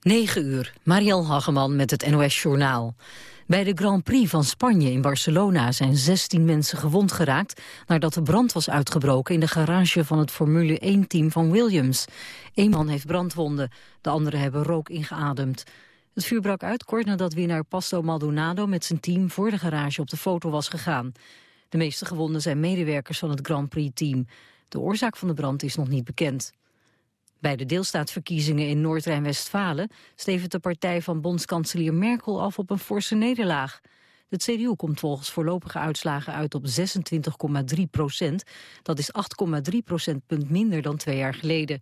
9 uur, Marielle Hageman met het NOS Journaal. Bij de Grand Prix van Spanje in Barcelona zijn 16 mensen gewond geraakt... nadat de brand was uitgebroken in de garage van het Formule 1-team van Williams. Eén man heeft brandwonden, de anderen hebben rook ingeademd. Het vuur brak uit kort nadat winnaar Pasto Maldonado met zijn team... voor de garage op de foto was gegaan. De meeste gewonden zijn medewerkers van het Grand Prix-team. De oorzaak van de brand is nog niet bekend. Bij de deelstaatsverkiezingen in Noord-Rijn-Westfalen stevend de partij van bondskanselier Merkel af op een forse nederlaag. De CDU komt volgens voorlopige uitslagen uit op 26,3 procent. Dat is 8,3 procentpunt minder dan twee jaar geleden.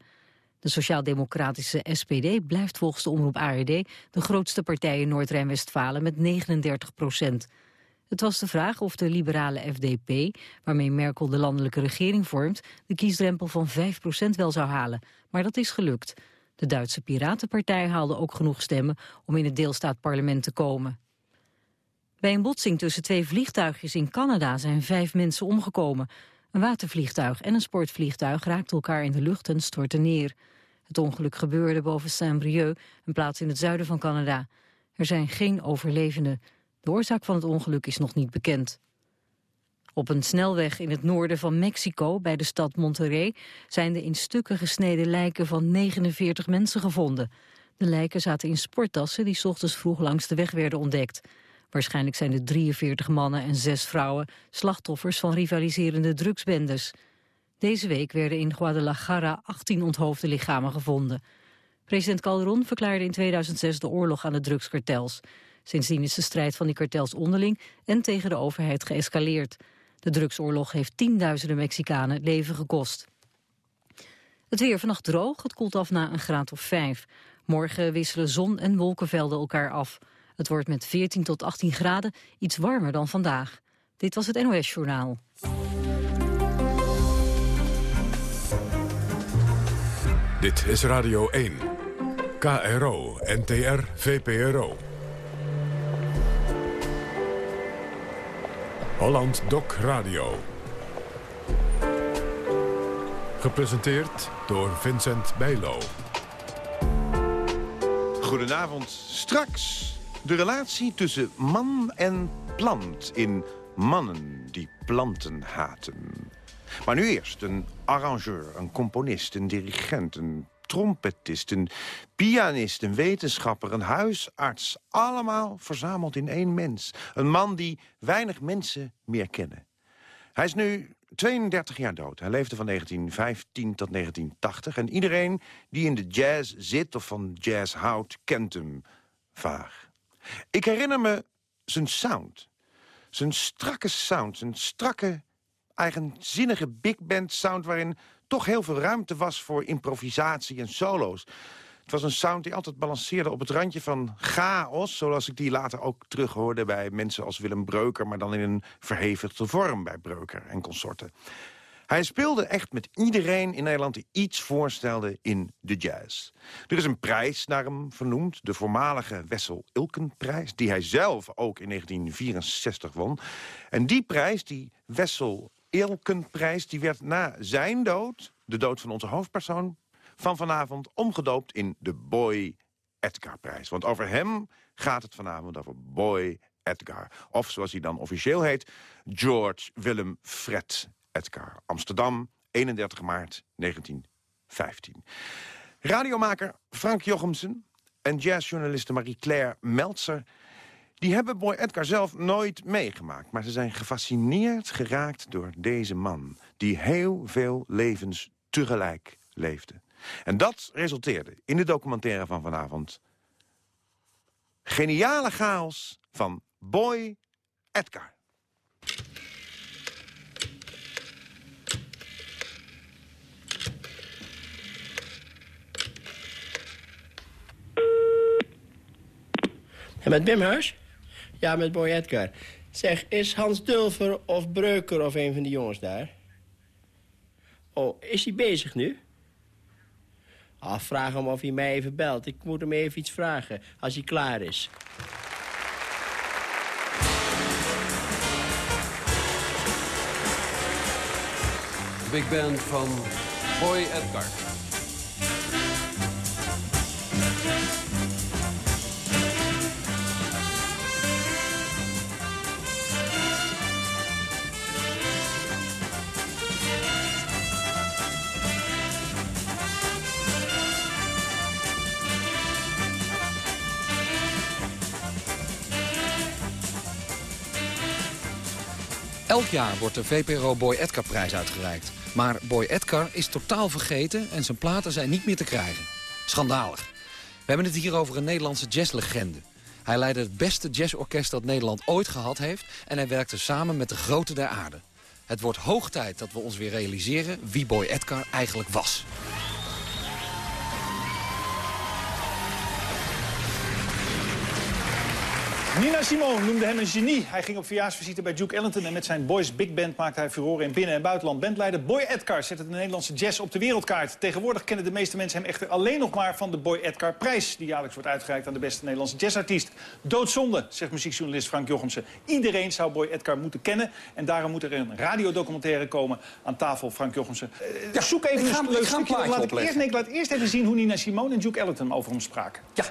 De sociaal-democratische SPD blijft volgens de omroep ARD de grootste partij in Noord-Rijn-Westfalen met 39 procent. Het was de vraag of de liberale FDP, waarmee Merkel de landelijke regering vormt, de kiesdrempel van 5% wel zou halen. Maar dat is gelukt. De Duitse Piratenpartij haalde ook genoeg stemmen om in het deelstaatparlement te komen. Bij een botsing tussen twee vliegtuigjes in Canada zijn vijf mensen omgekomen. Een watervliegtuig en een sportvliegtuig raakten elkaar in de lucht en stortten neer. Het ongeluk gebeurde boven Saint-Brieuc, een plaats in het zuiden van Canada. Er zijn geen overlevenden. De oorzaak van het ongeluk is nog niet bekend. Op een snelweg in het noorden van Mexico, bij de stad Monterrey... zijn de in stukken gesneden lijken van 49 mensen gevonden. De lijken zaten in sporttassen die ochtends vroeg langs de weg werden ontdekt. Waarschijnlijk zijn de 43 mannen en 6 vrouwen... slachtoffers van rivaliserende drugsbendes. Deze week werden in Guadalajara 18 onthoofde lichamen gevonden. President Calderon verklaarde in 2006 de oorlog aan de drugskartels... Sindsdien is de strijd van die kartels onderling en tegen de overheid geëscaleerd. De drugsoorlog heeft tienduizenden Mexicanen leven gekost. Het weer vannacht droog, het koelt af na een graad of 5. Morgen wisselen zon en wolkenvelden elkaar af. Het wordt met 14 tot 18 graden iets warmer dan vandaag. Dit was het NOS Journaal. Dit is Radio 1. KRO, NTR, VPRO. Holland Doc Radio. Gepresenteerd door Vincent Bijlo. Goedenavond. Straks de relatie tussen man en plant in mannen die planten haten. Maar nu eerst een arrangeur, een componist, een dirigent, een trompetist, een pianist, een wetenschapper, een huisarts. Allemaal verzameld in één mens. Een man die weinig mensen meer kennen. Hij is nu 32 jaar dood. Hij leefde van 1915 tot 1980. En iedereen die in de jazz zit of van jazz houdt, kent hem vaag. Ik herinner me zijn sound. Zijn strakke sound, zijn strakke, eigenzinnige big band sound... waarin toch heel veel ruimte was voor improvisatie en solo's. Het was een sound die altijd balanceerde op het randje van chaos... zoals ik die later ook terughoorde bij mensen als Willem Breuker... maar dan in een verhevigde vorm bij Breuker en consorten. Hij speelde echt met iedereen in Nederland die iets voorstelde in de jazz. Er is een prijs naar hem vernoemd, de voormalige Wessel Ilkenprijs... die hij zelf ook in 1964 won. En die prijs, die Wessel Ilkenprijs die werd na zijn dood, de dood van onze hoofdpersoon... van vanavond omgedoopt in de Boy Edgar-prijs. Want over hem gaat het vanavond, over Boy Edgar. Of zoals hij dan officieel heet, George Willem Fred Edgar. Amsterdam, 31 maart 1915. Radiomaker Frank Jochemsen en jazzjournaliste Marie-Claire Meltzer die hebben Boy Edgar zelf nooit meegemaakt. Maar ze zijn gefascineerd geraakt door deze man. Die heel veel levens tegelijk leefde. En dat resulteerde in de documentaire van vanavond. Geniale chaos van Boy Edgar. En met Bim Huis? Ja, met Boy Edgar. Zeg, is Hans Dulver of Breuker of een van die jongens daar? Oh, is hij bezig nu? Ah, vraag hem of hij mij even belt. Ik moet hem even iets vragen, als hij klaar is. Big Band van Boy Edgar. Elk jaar wordt de VPRO Boy Edgar-prijs uitgereikt. Maar Boy Edgar is totaal vergeten en zijn platen zijn niet meer te krijgen. Schandalig. We hebben het hier over een Nederlandse jazzlegende. Hij leidde het beste jazzorkest dat Nederland ooit gehad heeft... en hij werkte samen met de grote der aarde. Het wordt hoog tijd dat we ons weer realiseren wie Boy Edgar eigenlijk was. Nina Simone noemde hem een genie. Hij ging op verjaarsvisite bij Duke Ellington... en met zijn Boys Big Band maakte hij furoren in binnen- en buitenland. Bandleider Boy Edgar zette de Nederlandse jazz op de wereldkaart. Tegenwoordig kennen de meeste mensen hem echter alleen nog maar... van de Boy Edgar-prijs, die jaarlijks wordt uitgereikt... aan de beste Nederlandse jazzartiest. Doodzonde, zegt muziekjournalist Frank Jochemsen. Iedereen zou Boy Edgar moeten kennen... en daarom moet er een radiodocumentaire komen aan tafel, Frank Jochemsen. Uh, ja, zoek even ga, een leuk stukje. Laat ik, eerst, nee, ik laat eerst even zien hoe Nina Simone en Duke Ellington over hem spraken. Ja.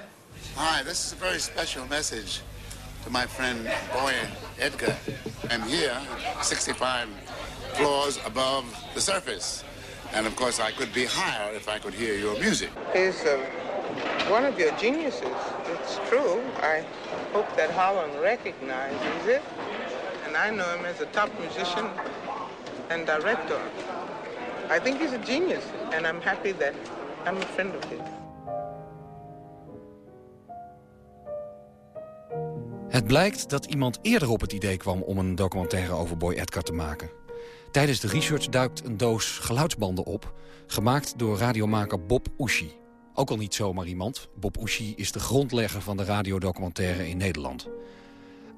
Hi, this is a very special message to my friend Boy Edgar. I'm here, 65 floors above the surface. And of course, I could be higher if I could hear your music. He's uh, one of your geniuses. It's true. I hope that Holland recognizes it. And I know him as a top musician and director. I think he's a genius, and I'm happy that I'm a friend of his. Het blijkt dat iemand eerder op het idee kwam om een documentaire over Boy Edgar te maken. Tijdens de research duikt een doos geluidsbanden op, gemaakt door radiomaker Bob Ushi. Ook al niet zomaar iemand, Bob Ushi is de grondlegger van de radiodocumentaire in Nederland.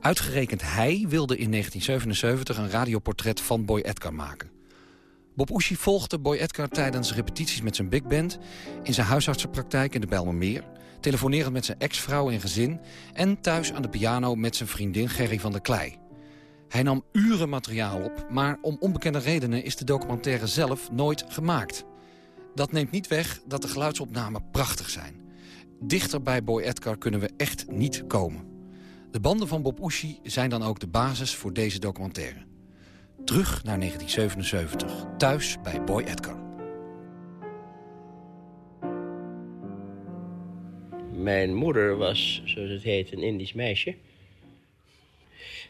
Uitgerekend hij wilde in 1977 een radioportret van Boy Edgar maken. Bob Ushi volgde Boy Edgar tijdens repetities met zijn big band... in zijn huisartsenpraktijk in de Bijlmermeer... telefonerend met zijn ex-vrouw en gezin... en thuis aan de piano met zijn vriendin Gerry van der Klei. Hij nam uren materiaal op, maar om onbekende redenen... is de documentaire zelf nooit gemaakt. Dat neemt niet weg dat de geluidsopnamen prachtig zijn. Dichter bij Boy Edgar kunnen we echt niet komen. De banden van Bob Ushi zijn dan ook de basis voor deze documentaire. Terug naar 1977, thuis bij Boy Edgar. Mijn moeder was, zoals het heet, een Indisch meisje.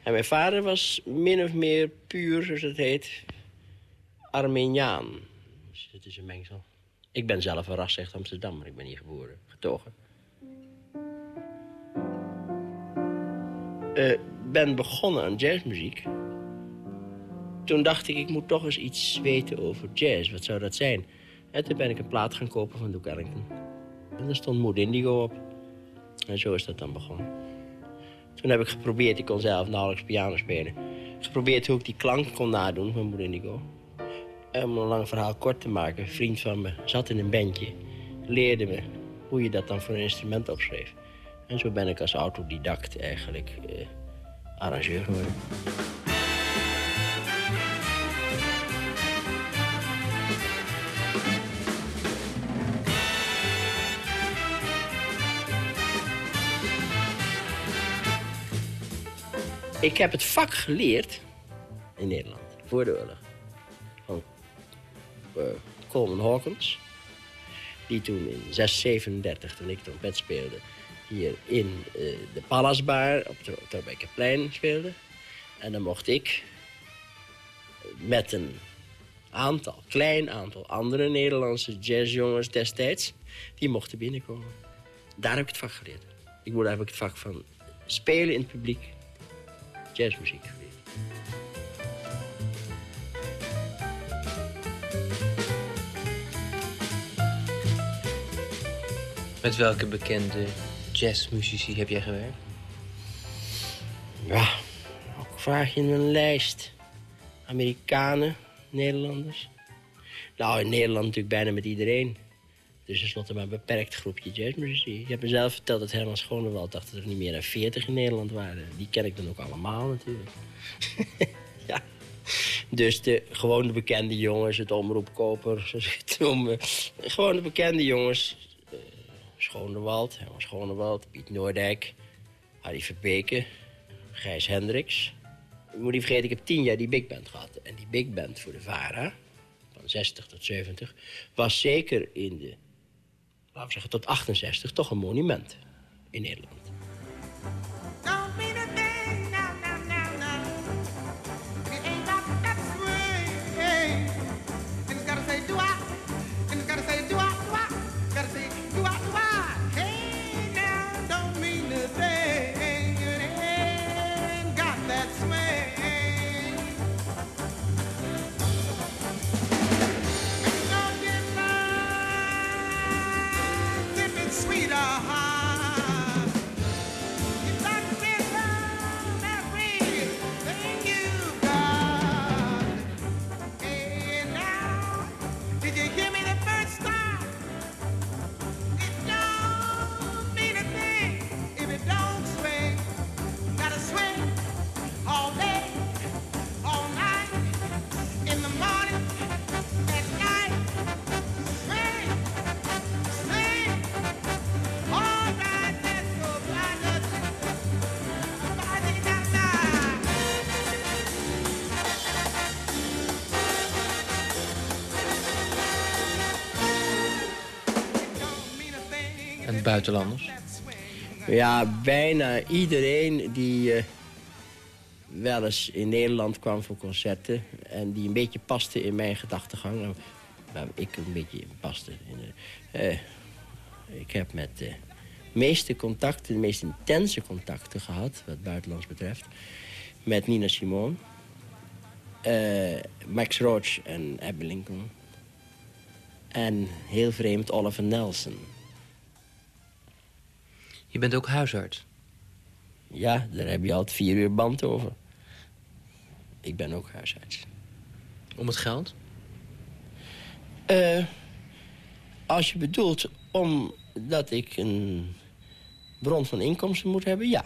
En mijn vader was min of meer puur, zoals het heet, Armeniaan. Dus het is een mengsel. Ik ben zelf een ras echt Amsterdam, maar ik ben hier geboren, getogen. Ik ben begonnen aan jazzmuziek. Toen dacht ik, ik moet toch eens iets weten over jazz. Wat zou dat zijn? En toen ben ik een plaat gaan kopen van Duke Ellington. En daar stond Mood Indigo op. En zo is dat dan begonnen. Toen heb ik geprobeerd, ik kon zelf nauwelijks piano spelen. Geprobeerd hoe ik die klank kon nadoen van Indigo. En om een lang verhaal kort te maken, een vriend van me zat in een bandje. Leerde me hoe je dat dan voor een instrument opschreef. En zo ben ik als autodidact eigenlijk eh, arrangeur geworden. Ik heb het vak geleerd in Nederland, voor de oorlog. Van uh, Coleman Hawkins. Die toen in 637, toen ik trompet speelde... hier in uh, de Pallasbar op de Torbekkenplein speelde. En dan mocht ik met een aantal, klein aantal andere Nederlandse jazzjongens destijds... die mochten binnenkomen. Daar heb ik het vak geleerd. Ik moet ik het vak van spelen in het publiek jazzmuziek. Met welke bekende jazzmuzici heb jij gewerkt? Ja, ook vraag je een lijst. Amerikanen, Nederlanders. Nou, in Nederland natuurlijk bijna met iedereen. Dus tenslotte maar een beperkt groepje jazzmuzici. Ik heb mezelf verteld dat Herman Schonewald dacht dat er niet meer dan 40 in Nederland waren. Die ken ik dan ook allemaal natuurlijk. ja. Dus de gewone bekende jongens, het omroepkoper, zoals ik het. Gewoon de bekende jongens. Uh, Schonewald, Herman Schonewald, Piet Noordijk, Harry Verbeke, Gijs Hendricks. Je moet niet vergeten, ik heb tien jaar die big band gehad. En die big band voor de VARA, van 60 tot 70, was zeker in de laten we zeggen tot 68, toch een monument in Nederland. Buitenlanders? Ja, bijna iedereen die uh, wel eens in Nederland kwam voor concerten... en die een beetje paste in mijn gedachtegang... waar ik een beetje in paste. Uh, ik heb met de meeste contacten, de meest intense contacten gehad... wat buitenlands betreft, met Nina Simone... Max Roach en Abby Lincoln. En heel vreemd Oliver Nelson. Je bent ook huisarts? Ja, daar heb je al vier uur band over. Ik ben ook huisarts. Om het geld? Uh, als je bedoelt omdat ik een bron van inkomsten moet hebben, ja.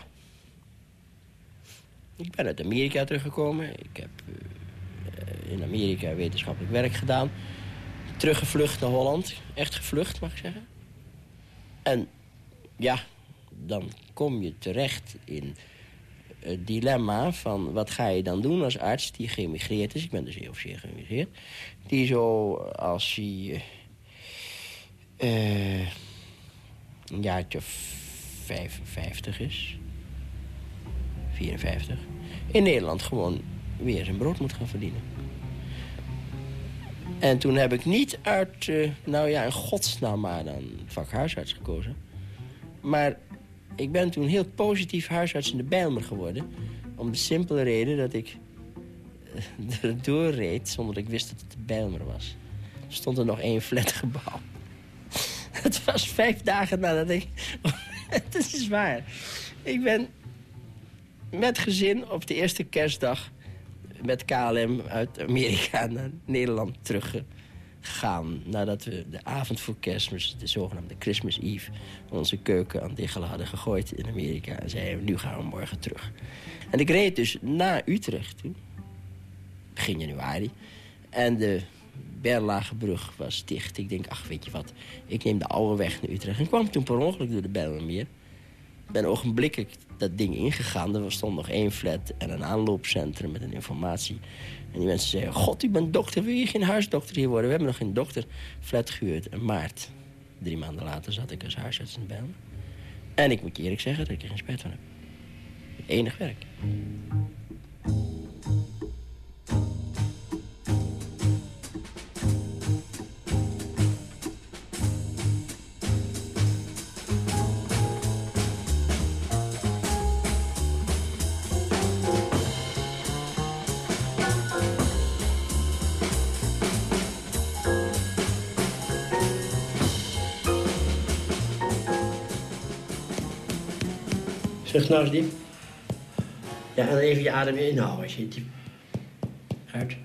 Ik ben uit Amerika teruggekomen. Ik heb uh, in Amerika wetenschappelijk werk gedaan. Teruggevlucht naar Holland. Echt gevlucht, mag ik zeggen. En ja, dan kom je terecht in het dilemma van... wat ga je dan doen als arts die geëmigreerd is... ik ben dus heel officieel geëmigreerd... die zo als hij uh, een jaartje of 55 is... 54... in Nederland gewoon weer zijn brood moet gaan verdienen. En toen heb ik niet uit, uh, nou ja, in godsnaam maar dan vak huisarts gekozen. Maar ik ben toen heel positief huisarts in de Bijlmer geworden. Om de simpele reden dat ik er doorreed zonder dat ik wist dat het de Bijlmer was. Er stond er nog één flatgebouw. Het was vijf dagen nadat ik... Het is waar. Ik ben met gezin op de eerste kerstdag met KLM uit Amerika naar Nederland teruggegaan gaan nadat we de avond voor kerstmis, de zogenaamde Christmas Eve... onze keuken aan diggelen hadden gegooid in Amerika. En zeiden nu gaan we morgen terug. En ik reed dus naar Utrecht toen, begin januari. En de Berlagebrug was dicht. Ik denk, ach, weet je wat, ik neem de oude weg naar Utrecht. En kwam toen per ongeluk door de Bijlmermeer. Ik ben ogenblikkelijk dat ding ingegaan. Er stond nog één flat en een aanloopcentrum met een informatie en die mensen zeggen, god, u bent dokter, wil je geen huisdokter hier worden? We hebben nog geen dokter. Flat gehuurd in maart. Drie maanden later zat ik als huisarts in Bijlmer. En ik moet je eerlijk zeggen dat ik er geen spijt van heb. Enig werk. Nou eens diep. Ja, en even je adem inhouden als je diep uit.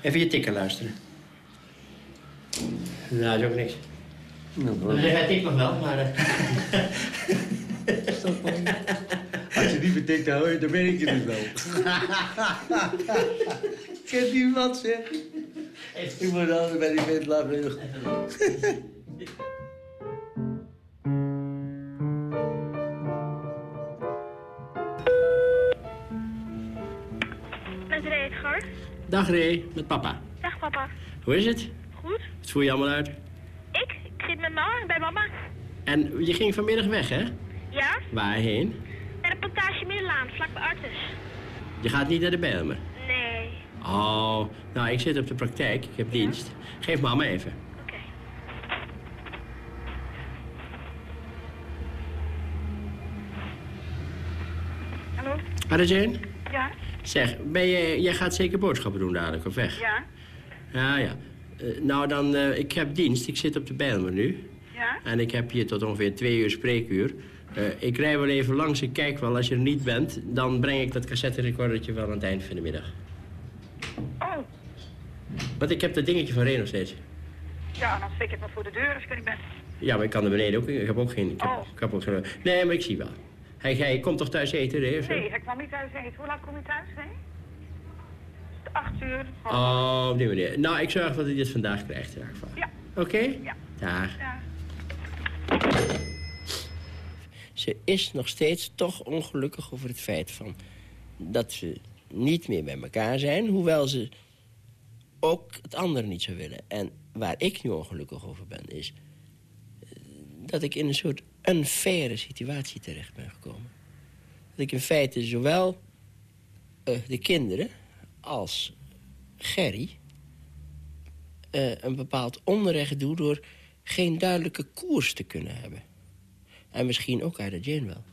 Even je tikken luisteren. Nou, dat is ook niks. Nou, hij tik nog wel, maar... Uh... Als je niet betikt, dan, dan weet ik je dus wel. Kent u wat, zeg? Ik moet dan bij die vent lachen. Dag Ray, met papa. Dag papa. Hoe is het? Goed. Wat voel je allemaal uit? Ik? Ik zit met mama, bij mama. En je ging vanmiddag weg, hè? Ja. Waarheen? Naar de plantage Middelaan, vlak bij Artus. Je gaat niet naar de Bijlmer? Nee. Oh, nou, ik zit op de praktijk. Ik heb dienst. Geef mama even. Oké. Okay. Hallo? Hallo Jane? Zeg, ben je, jij gaat zeker boodschappen doen dadelijk, of weg? Ja. Ja, ja. Uh, nou, dan, uh, ik heb dienst. Ik zit op de Bijlmer nu. Ja? En ik heb hier tot ongeveer twee uur spreekuur. Eh, ik rij wel even langs, ik kijk wel. Als je er niet bent, dan breng ik dat cassette-recordertje wel aan het eind van de middag. Oh, Want ik heb dat dingetje van Ren nog steeds. ja, dan steek ik maar voor de deur als ik er niet ben. Ja, maar ik kan er beneden ook. Ik heb ook geen... Ik heb, Oh. ik heb ook geen nee, maar ik zie wel. Hij, hij komt toch thuis eten, hè? Nee, hij kwam niet thuis eten. Hoe laat kom je thuis, nee? Acht uur. Oh, op die manier. Nou, ik zorg dat hij dit vandaag krijgt in geval. Ja. Oké? Ja. Dag. Ja. Ze is nog steeds toch ongelukkig over het feit van... dat ze niet meer bij elkaar zijn, hoewel ze ook het andere niet zou willen. En waar ik nu ongelukkig over ben, is eh, dat ik in een soort unfaire situatie terecht ben gekomen. Dat ik in feite zowel eh, de kinderen als Gerry eh, een bepaald onrecht doe... door geen duidelijke koers te kunnen hebben. En misschien ook Ida Jane wel.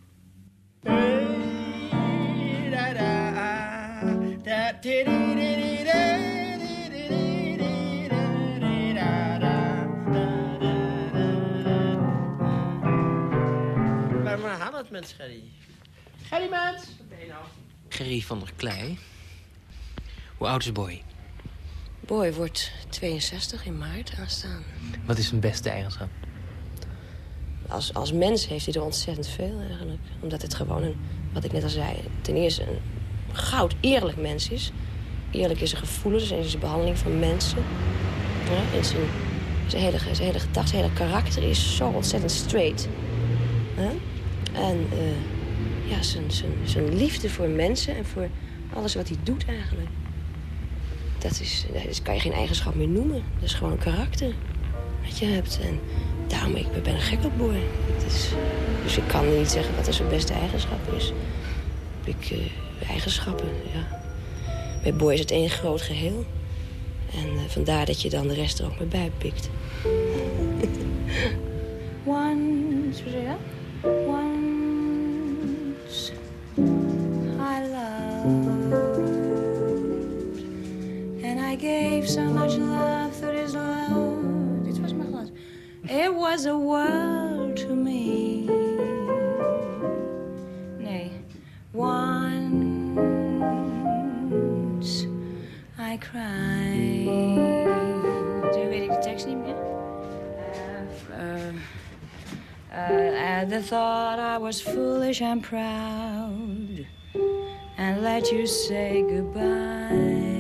Maar waar gaat het met Gerry? Gerry, mens! Wat ben je nou? Gerry van der Klei. Hoe oud is Boy? Boy wordt 62 in maart aanstaan. Wat is zijn beste eigenschap? Als, als mens heeft hij er ontzettend veel eigenlijk. Omdat het gewoon, een, wat ik net al zei... ten eerste een goud eerlijk mens is. Eerlijk in zijn gevoelens en in zijn behandeling van mensen. Ja, in zijn, zijn, hele, zijn hele gedachten, zijn hele karakter is zo ontzettend straight. Ja? En eh, ja, zijn, zijn, zijn liefde voor mensen en voor alles wat hij doet eigenlijk. Dat, is, dat kan je geen eigenschap meer noemen. Dat is gewoon karakter wat je hebt. En daarom, ik ben een gek op Boy. Is, dus ik kan niet zeggen wat zijn beste eigenschap is. Ik, eh, eigenschappen, ja. Bij Boy is het één groot geheel. En eh, vandaar dat je dan de rest er ook maar bij pikt. I gave so much love to this Dit was mijn glas It was a world to me. Nay, Once I cried. Nu weet ik de tekst niet meer at the thought I was foolish and proud and let you say goodbye.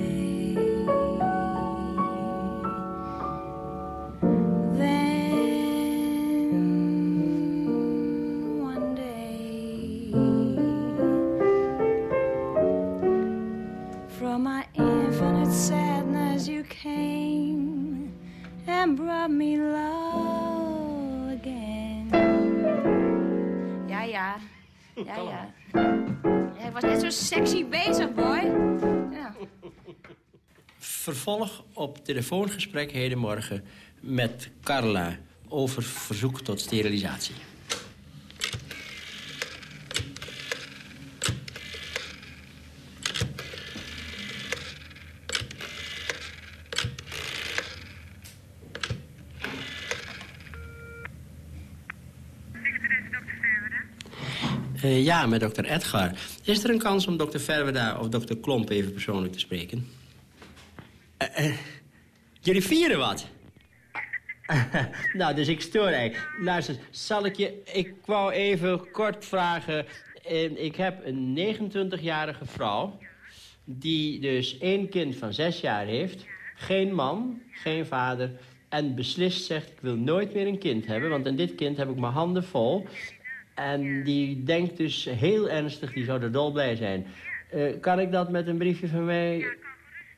Vervolg op telefoongesprek hedenmorgen met Carla over verzoek tot sterilisatie. Eh, ja, met dokter Edgar. Is er een kans om dokter Verweda of dokter Klomp even persoonlijk te spreken? Eh, eh, jullie vieren wat? nou, dus ik stoor eigenlijk. Luister, zal ik je... Ik wou even kort vragen. Ik heb een 29-jarige vrouw... die dus één kind van zes jaar heeft. Geen man, geen vader... en beslist zegt, ik wil nooit meer een kind hebben... want aan dit kind heb ik mijn handen vol... En die denkt dus heel ernstig, die zou er dolblij zijn. Eh, kan ik dat met een briefje van mij...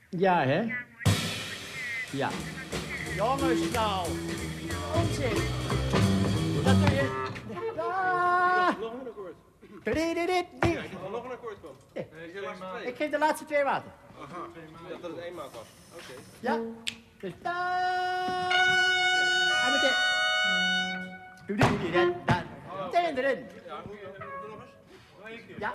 Ja, hè? Ja. Jongens nou. Onzin. Dat doe je... Ah. Nog een akkoord. Dit, dit, Ja, ik nog een akkoord. Nee, twee. Ik geef de laatste twee water. Aha, ik dacht dat het één maat was. Oké. Ja. Dus da. En meteen. Doe dit, doe dit, dat. Meteen erin. Ja, moet je nog eens? Nog één keer. Ja.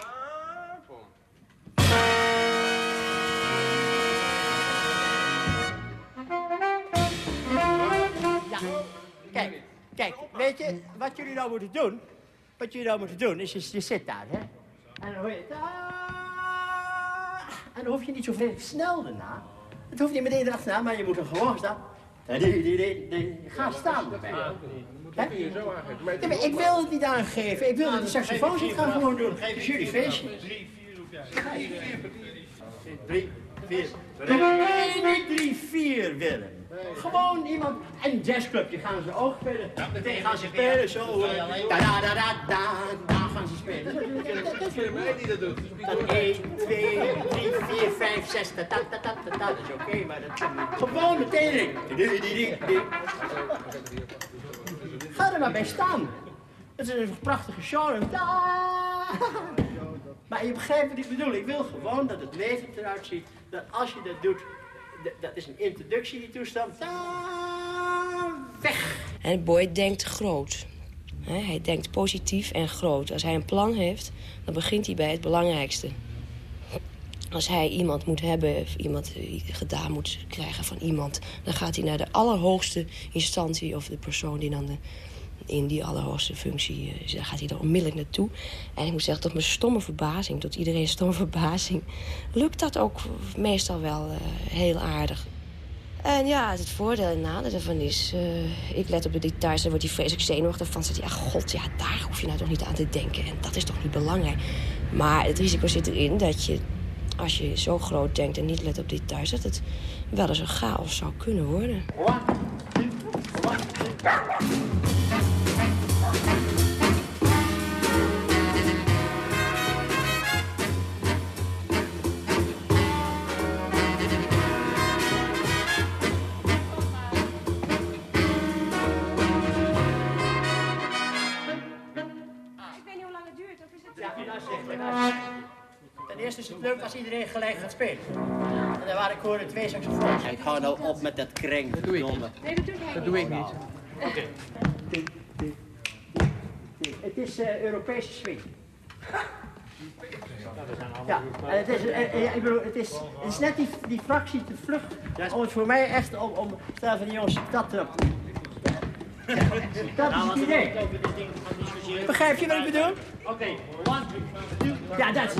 Weet je, wat jullie nou moeten doen... Wat jullie nou moeten doen, is je, je zit daar, hè. En dan hoor je... "Ah." En dan hoef je niet zo vreselijk snel daarna. Het hoeft niet meteen erachterna, maar je moet er gewoon staan. Ga staan. Hè? Ja, maar ik wil het niet aangeven. Ik wil dat de saxofoons het gaan gewoon doen. Het is jullie feestje. Drie, vier. Nee, niet drie, vier, Willem. Gewoon iemand. En een jazzclubje gaan ze ook spelen. Meteen gaan ze spelen, zo. Da da da da da. Daar gaan ze spelen. Dat is mij die dat doet. 1, 2, 3, 4, 5, 6. Ta ta ta ta ta. ta. Dat is oké, maar dat Gewoon meteen. Ga er maar bij staan. Het is een prachtige show. Maar je begrijpt wat ik bedoel. Ik wil gewoon dat het leven eruit ziet. Dat als je dat doet, dat is een introductie, die toestand. Da, weg. En Boy denkt groot. Hij denkt positief en groot. Als hij een plan heeft, dan begint hij bij het belangrijkste. Als hij iemand moet hebben, of iemand eh, gedaan moet krijgen van iemand... dan gaat hij naar de allerhoogste instantie of de persoon die dan de, in die allerhoogste functie. Dan gaat hij er onmiddellijk naartoe. En ik moet zeggen, tot mijn stomme verbazing, tot iedereen stomme verbazing... lukt dat ook meestal wel eh, heel aardig. En ja, het voordeel en nadeel ervan is... eh, ik let op de details, dan wordt hij vreselijk zenuwachtig van. Zegt ja, god, ja, daar hoef je nou toch niet aan te denken. En dat is toch niet belangrijk. Maar het risico zit erin dat je, als je zo groot denkt en niet let op details... dat het wel eens een chaos zou kunnen worden. Is het leuk als iedereen gelijk gaat spelen. En daar waren ik hoorde twee saxofoons. Ik hou nou op met dat kring. Dat doe ik niet. Nee, dat doe ik niet. Oké. Het is eh, Europese swing. Ja, en het is, eh, eh, ja, ik bedoel, het is, het is net die, die fractie te vlug om het voor mij echt om, om stel van die jongens dat te Dat is het idee. Begrijp je wat ik bedoel? Oké, one, two, Ja, dat is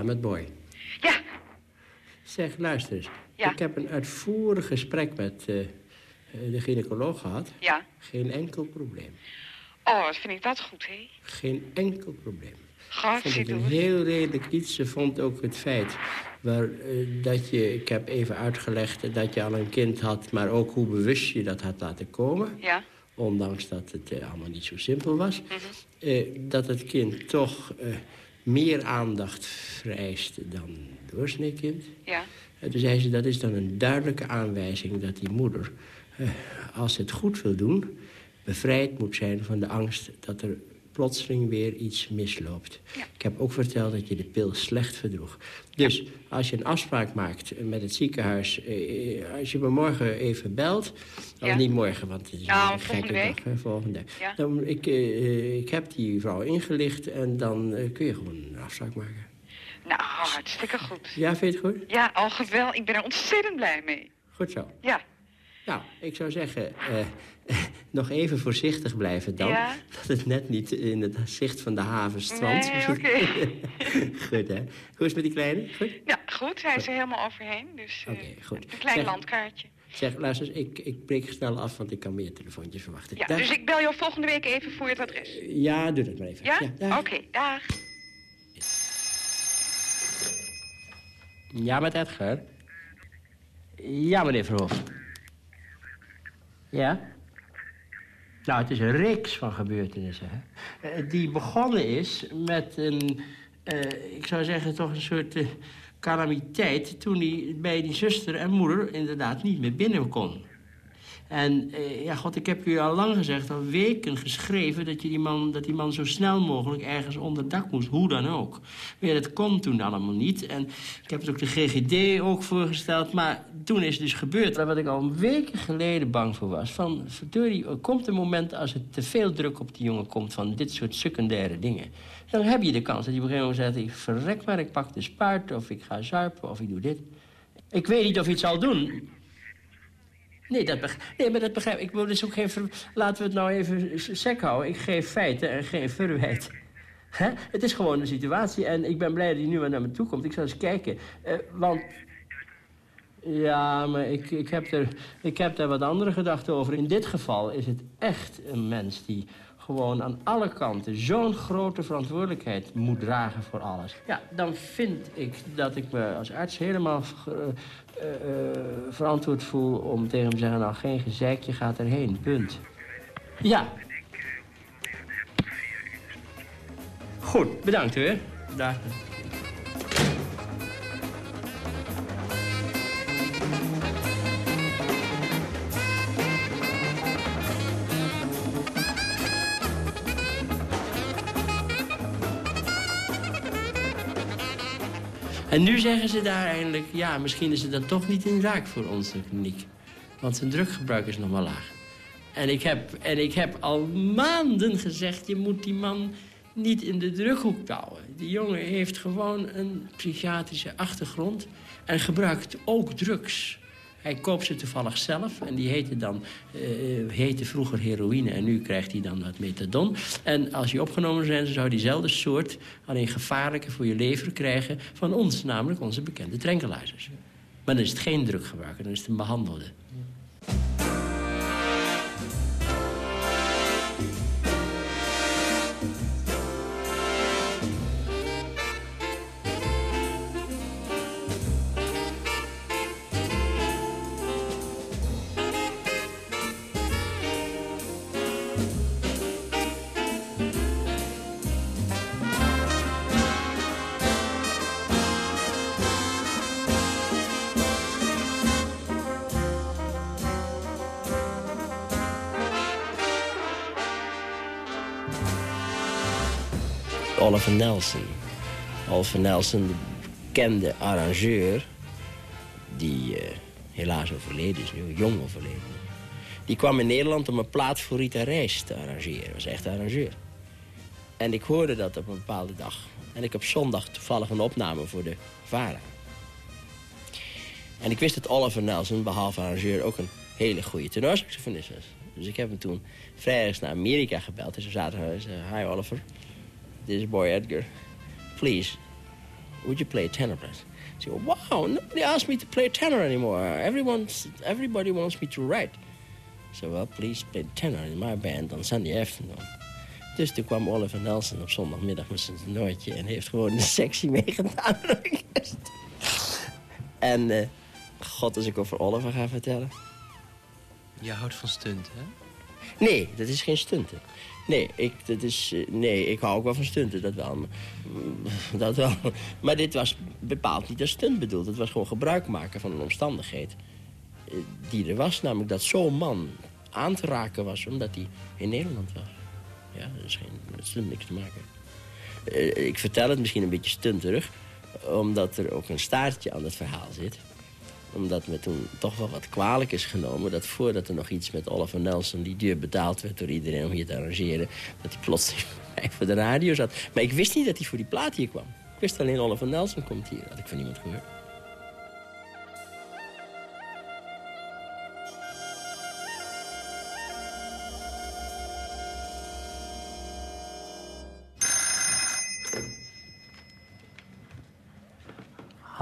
met Boy. Ja. Zeg, luister eens. Ja. Ik heb een uitvoerig gesprek met eh, de gynaecoloog gehad. Ja. Geen enkel probleem. Oh, wat vind ik dat goed, hè? Geen enkel probleem. Ga, vond zit het een heel redelijk iets. Ze vond ook het feit waar, eh, dat je... Ik heb even uitgelegd dat je al een kind had... maar ook hoe bewust je dat had laten komen. Ja. Ondanks dat het eh, allemaal niet zo simpel was. Mhm. Dat het kind toch meer aandacht vereist dan doorsneekind. Ja. En toen zei ze, dat is dan een duidelijke aanwijzing dat die moeder... eh, als ze het goed wil doen, bevrijd moet zijn van de angst... dat er plotseling weer iets misloopt. Ik heb ook verteld dat je de pil slecht verdroeg. Dus als je een afspraak maakt met het ziekenhuis... eh, als je me morgen even belt... Ja. Of niet morgen, want het is Nou, een volgende gekke week. dag. Hè, volgende. Dan, ik, eh, ik heb die vrouw ingelicht en dan eh, kun je gewoon een afspraak maken. Nou, hartstikke goed. Ja, vind je het goed? Ja, al geweldig. Ik ben er ontzettend blij mee. Goed zo. Ja. Nou, ik zou zeggen, eh, nog even voorzichtig blijven dan. Ja. Dat het net niet in het zicht van de haven strandt. Nee, oké. goed, hè? Hoe is het met die kleine? Goed? Ja, goed. Hij is er helemaal overheen. Dus eh, Oké, goed. een klein Zeg- landkaartje. Zeg, luister eens, ik, ik breek snel af, want ik kan meer telefoontjes verwachten. Ja, Dag. dus ik bel jou volgende week even voor het adres. Ja, doe dat maar even. Ja? Oké, dag. Ja, met Edgar. Ja, meneer Verhoef. Ja? Nou, het is een reeks van gebeurtenissen. Hè? Eh, die begonnen is met een, eh, ik zou zeggen, toch een soort eh, calamiteit toen hij bij die zuster en moeder inderdaad niet meer binnen kon. En eh, ja, god, ik heb u al lang gezegd, al weken geschreven... Dat, je die man, dat die man zo snel mogelijk ergens onder dak moest, hoe dan ook. Maar dat kon toen allemaal niet. En ik heb het ook de GGD ook voorgesteld. Maar toen is het dus gebeurd wat ik al weken geleden bang voor was. Van, verdorie, er komt een moment als er te veel druk op die jongen komt... van dit soort secundaire dingen. Dan heb je de kans dat hij op een gegeven moment zegt... ik verrek maar, ik pak de spaart, of ik ga zuipen, of ik doe dit. Ik weet niet of hij het zal doen... Nee, dat nee, maar dat begrijp ik. Ik wil dus ook geen... Laten we het nou even sec houden. Ik geef feiten en geen verwijt. Het is gewoon een situatie en ik ben blij dat hij nu weer naar me toe komt. Ik zal eens kijken. Eh, want... Ja, maar ik, ik, heb er, ik heb daar wat andere gedachten over. In dit geval is het echt een mens die gewoon aan alle kanten zo'n grote verantwoordelijkheid moet dragen voor alles. Ja, dan vind ik dat ik me als arts helemaal eh, eh, eh, verantwoord voel om tegen hem te zeggen... nou, geen gezeik, je gaat erheen, punt. Ja. Goed, bedankt hoor. Dag. En nu zeggen ze daar eindelijk... ja, misschien is het dan toch niet in zaak voor onze kliniek. Want zijn druggebruik is nog maar laag. En ik, heb, en ik heb al maanden gezegd... je moet die man niet in de drughoek houden. Die jongen heeft gewoon een psychiatrische achtergrond... en gebruikt ook drugs. Hij koopt ze toevallig zelf en die heette dan eh, heette vroeger heroïne en nu krijgt hij dan wat methadon. En als die opgenomen zijn, zou diezelfde soort, alleen gevaarlijker voor je lever krijgen van ons, namelijk onze bekende tranquilizers. Maar dan is het geen druggebruiker, dan is het een behandelde. Oliver Nelson. Oliver Nelson, de bekende arrangeur... die eh, helaas overleden is nu, jong overleden. Die kwam in Nederland om een plaat voor Rita Reis te arrangeren. Was echt arrangeur. En ik hoorde dat op een bepaalde dag. En ik heb zondag toevallig een opname voor de VARA. En ik wist dat Oliver Nelson, behalve arrangeur... ook een hele goede tenorsaxofonist was. Dus ik heb hem toen vrijdags naar Amerika gebeld. En ze zaten hij hi Oliver, this is Boy Edgar. Please, would you play tenor, please? I said, wow, nobody asked me to play tenor anymore. Everyone's, everybody wants me to write. So, well, please play tenor in my band on Sunday afternoon. Dus toen kwam Oliver Nelson op zondagmiddag met zijn tenortje... en heeft gewoon de sectie meegedaan. en, eh, god, als ik over Oliver ga vertellen... Je houdt van stunt, hè? Nee, dat is geen stunten. Nee, ik, dat is, eh, nee, ik hou ook wel van stunten, dat wel. Mm, Dat wel. Maar dit was bepaald niet als stunt bedoeld. Het was gewoon gebruik maken van een omstandigheid eh, die er was. Namelijk dat zo'n man aan te raken was omdat hij in Nederland was. Ja, dat is geen, stunt niks te maken. Eh, ik vertel het misschien een beetje stunterig, omdat er ook een staartje aan het verhaal zit omdat me toen toch wel wat kwalijk is genomen... dat voordat er nog iets met Oliver Nelson... die duur betaald werd door iedereen om hier te arrangeren... dat hij plotseling voor de radio zat. Maar ik wist niet dat hij voor die plaat hier kwam. Ik wist alleen Oliver Nelson komt hier. Had ik van niemand gehoord.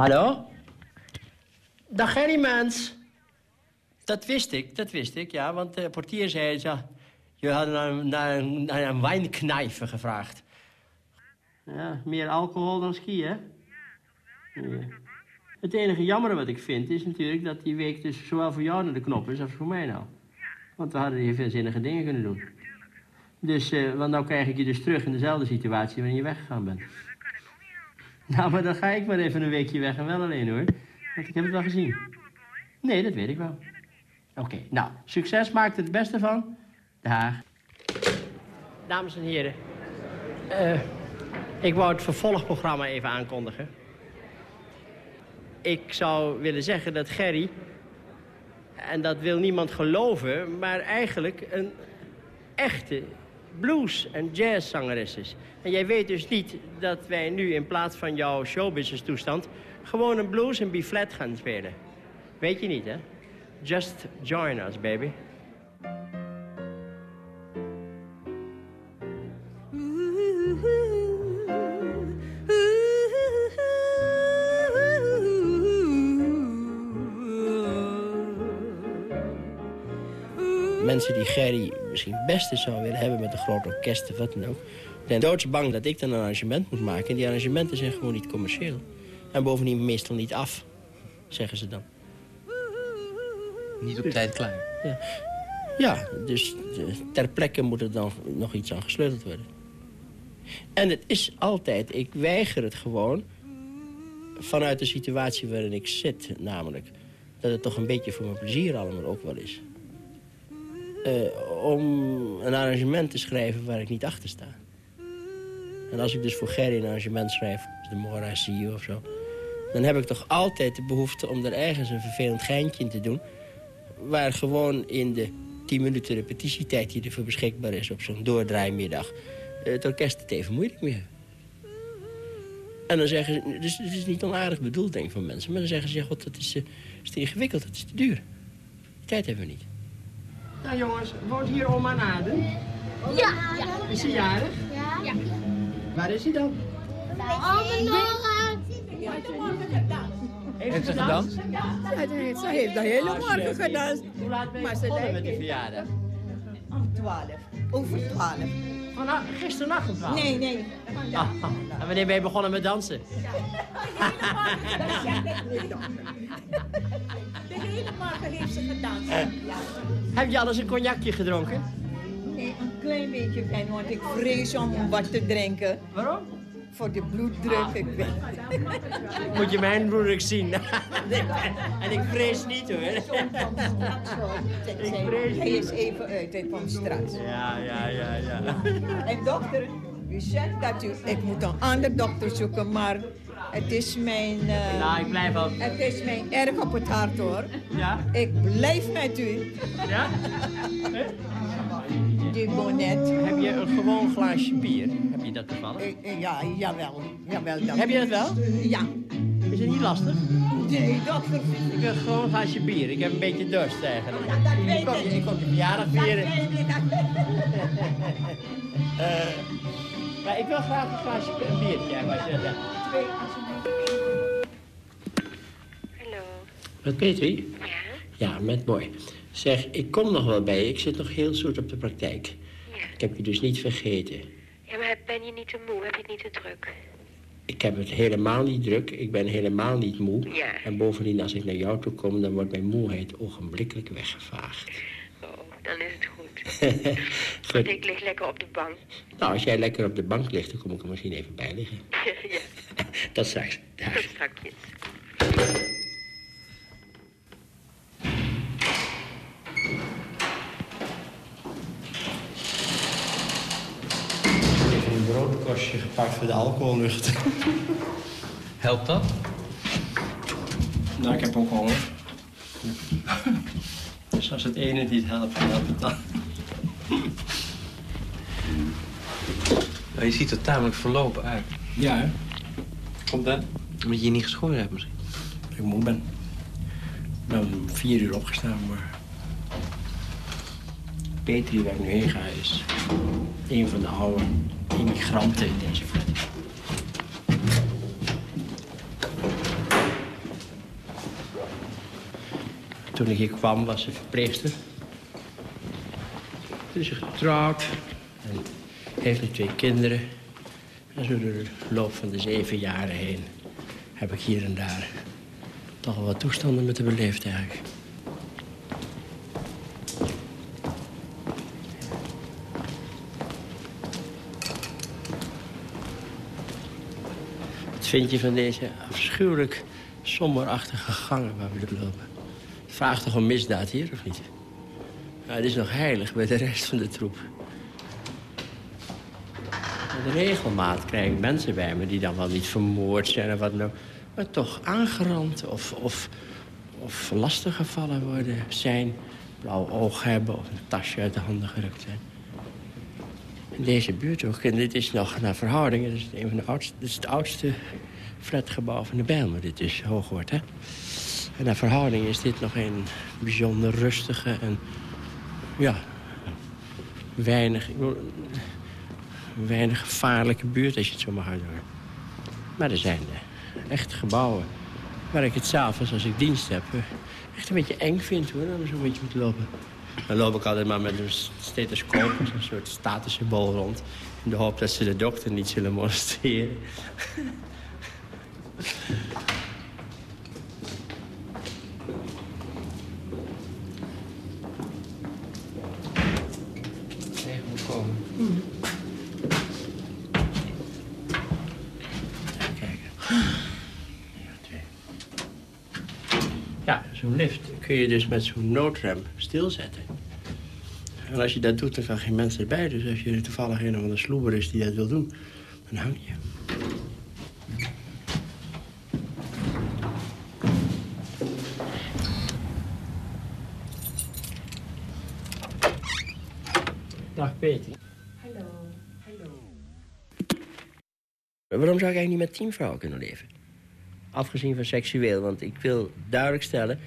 Hallo? Dag Gerrymans. Dat wist ik, dat wist ik, ja. Want de portier zei, ja, je had naar, naar, naar een wijnknijver gevraagd. Ja, meer alcohol dan ski, hè? Ja. Het enige jammer wat ik vind is natuurlijk dat die week dus zowel voor jou naar de knop is als voor mij nou. Want we hadden hier veel zinnige dingen kunnen doen. Dus, eh, want nou krijg ik je dus terug in dezelfde situatie waarin je weggegaan bent. Nou, maar dan ga ik maar even een weekje weg en wel alleen hoor. Want ik heb het wel gezien. Nee, dat weet ik wel. Oké, nou, succes maakt het beste van. Dag. Dames en heren, eh, ik wou het vervolgprogramma even aankondigen. Ik zou willen zeggen dat Gerry, en dat wil niemand geloven... maar eigenlijk een echte blues- en jazzzangeres is. En jij weet dus niet dat wij nu in plaats van jouw showbusiness toestand... gewoon een blues en B-flat gaan spelen. Weet je niet, hè? Just join us, baby. Mensen die Gerry misschien het beste zou willen hebben met een groot orkest of wat dan ook... zijn doodsbang dat ik dan een arrangement moet maken. En die arrangementen zijn gewoon niet commercieel. En bovendien meestal niet af, zeggen ze dan. Niet op tijd klaar. Ja, ja dus eh, ter plekke moet er dan nog iets aan gesleuteld worden. En het is altijd, ik weiger het gewoon... vanuit de situatie waarin ik zit, namelijk... dat het toch een beetje voor mijn plezier allemaal ook wel is. Eh, om een arrangement te schrijven waar ik niet achter sta. En als ik dus voor Gerry een arrangement schrijf, de More I See of zo... dan heb ik toch altijd de behoefte om er ergens een vervelend geintje in te doen... waar gewoon in de 10 minuten repetitietijd die ervoor beschikbaar is... op zo'n doordraaimiddag, het orkest het even moeilijk meer. En dan zeggen ze, dus het is niet onaardig bedoeld denk ik van mensen... maar dan zeggen ze, god, dat is, eh, is te ingewikkeld, dat is te duur. Die tijd hebben we niet. Nou jongens, woont hier oma Naden? Ja. Is ze jarig? Ja. Waar is hij dan? Oma Nora. Heeft ze gedanst? Ja, ze heeft de hele morgen gedanst. Hoe laat ben je begonnen met de niet. verjaardag? Om twaalf. Over twaalf. Vanaf gisternacht om twaalf? Nee, nee. Ah, ah. En wanneer ben je begonnen met dansen? De hele morgen heeft ze gedanst. Heb je alles een cognacje gedronken? Nee, een klein beetje fijn, want ik vrees om wat te drinken. Waarom? Voor de bloeddruk. Ik weet. Moet je mijn broer zien. en ik vrees niet hoor. Ik vrees Hij is even uit, hij komt straks. Ja, ja, ja, ja. En dokter, u zegt dat u... Ik moet een ander dokter zoeken, maar het is mijn... eh, Nou, ik blijf al. Het is mijn erg op het hart, hoor. Ja? Ik blijf met u. Ja? Die bonnet. Heb je een gewoon glaasje bier? Heb je dat toevallig? Ja, jawel. jawel dank Heb je dat wel? Ja. Is het niet lastig? Nee, dokter. Ik wil gewoon een glaasje bier. Ik heb een beetje dorst eigenlijk. dat ik, weet kom, ik. ik kom je verjaardag vieren. Eh, maar ik wil graag een glaasje een biertje hebben als je dat hebt. Hallo. Met Petri? Ja? Ja, met Boy. Zeg, ik kom nog wel bij je. Ik zit nog heel soort op de praktijk. Ik heb je dus niet vergeten. Ja, maar ben je niet te moe? Heb je het niet te druk? Ik heb het helemaal niet druk. Ik ben helemaal niet moe. Ja. En bovendien, als ik naar jou toe kom, dan wordt mijn moeheid ogenblikkelijk weggevaagd. Oh, dan is het goed. Goed. Ik lig lekker op de bank. Nou, als jij lekker op de bank ligt, dan kom ik er misschien even bij liggen. ja, Tot straks. Dag. tot straks. Even een broodkostje gepakt voor de alcohollucht. Helpt dat? Nou, ik heb ook honger. Dus als het ene niet helpt, dan helpt het dan. Nou, je ziet er tamelijk verlopen uit. Ja, hè? Komt dat? Omdat je je niet geschoren hebt misschien. Ik moe ben. Ik ben om vier uur opgestaan, maar... Petri, waar ik nu heen ga, is een van de oude immigranten in deze flat. Toen ik hier kwam, was ze verpleegster. Toen is ze getrouwd en heeft nu twee kinderen. En zo door de loop van de zeven jaren heen heb ik hier en daar toch wel wat toestanden met de beleefd eigenlijk. Het vind je van deze afschuwelijk somberachtige gangen waar we lopen? Vraagt toch om misdaad hier, of niet? Het is nog heilig bij de rest van de troep. Met regelmaat krijg ik mensen bij me die dan wel niet vermoord zijn of wat ook. Maar toch aangerand of, of, of lastiggevallen worden zijn. Blauw oog hebben of een tasje uit de handen gerukt zijn. In deze buurt ook. En dit is nog naar verhoudingen. Dit is, een van de oudste, dit is het oudste flatgebouw van de Bijlmer. Dit is Hoogwoord, hè? En naar verhouding is dit nog een bijzonder rustige en... ja, weinig... weinig gevaarlijke buurt, als je het zo mag uitdrukken. Maar er zijn eh, echt gebouwen waar ik het s'avonds, als ik dienst heb... eh, echt een beetje eng vind, hoor, om zo'n beetje moet lopen. Dan loop ik altijd maar met een stethoscoop, een soort statussymbool rond... in de hoop dat ze de dokter niet zullen molesteren. Tegen moet komen. Ja, zo'n lift kun je dus met zo'n noodrem stilzetten. En als je dat doet, dan kan geen mens erbij. Dus als je er toevallig een of andere sloeber is die dat wil doen, dan hang je. Dag Peter. Hallo, hallo. Waarom zou ik eigenlijk niet met tien vrouwen kunnen leven? Afgezien van seksueel, want ik wil duidelijk stellen...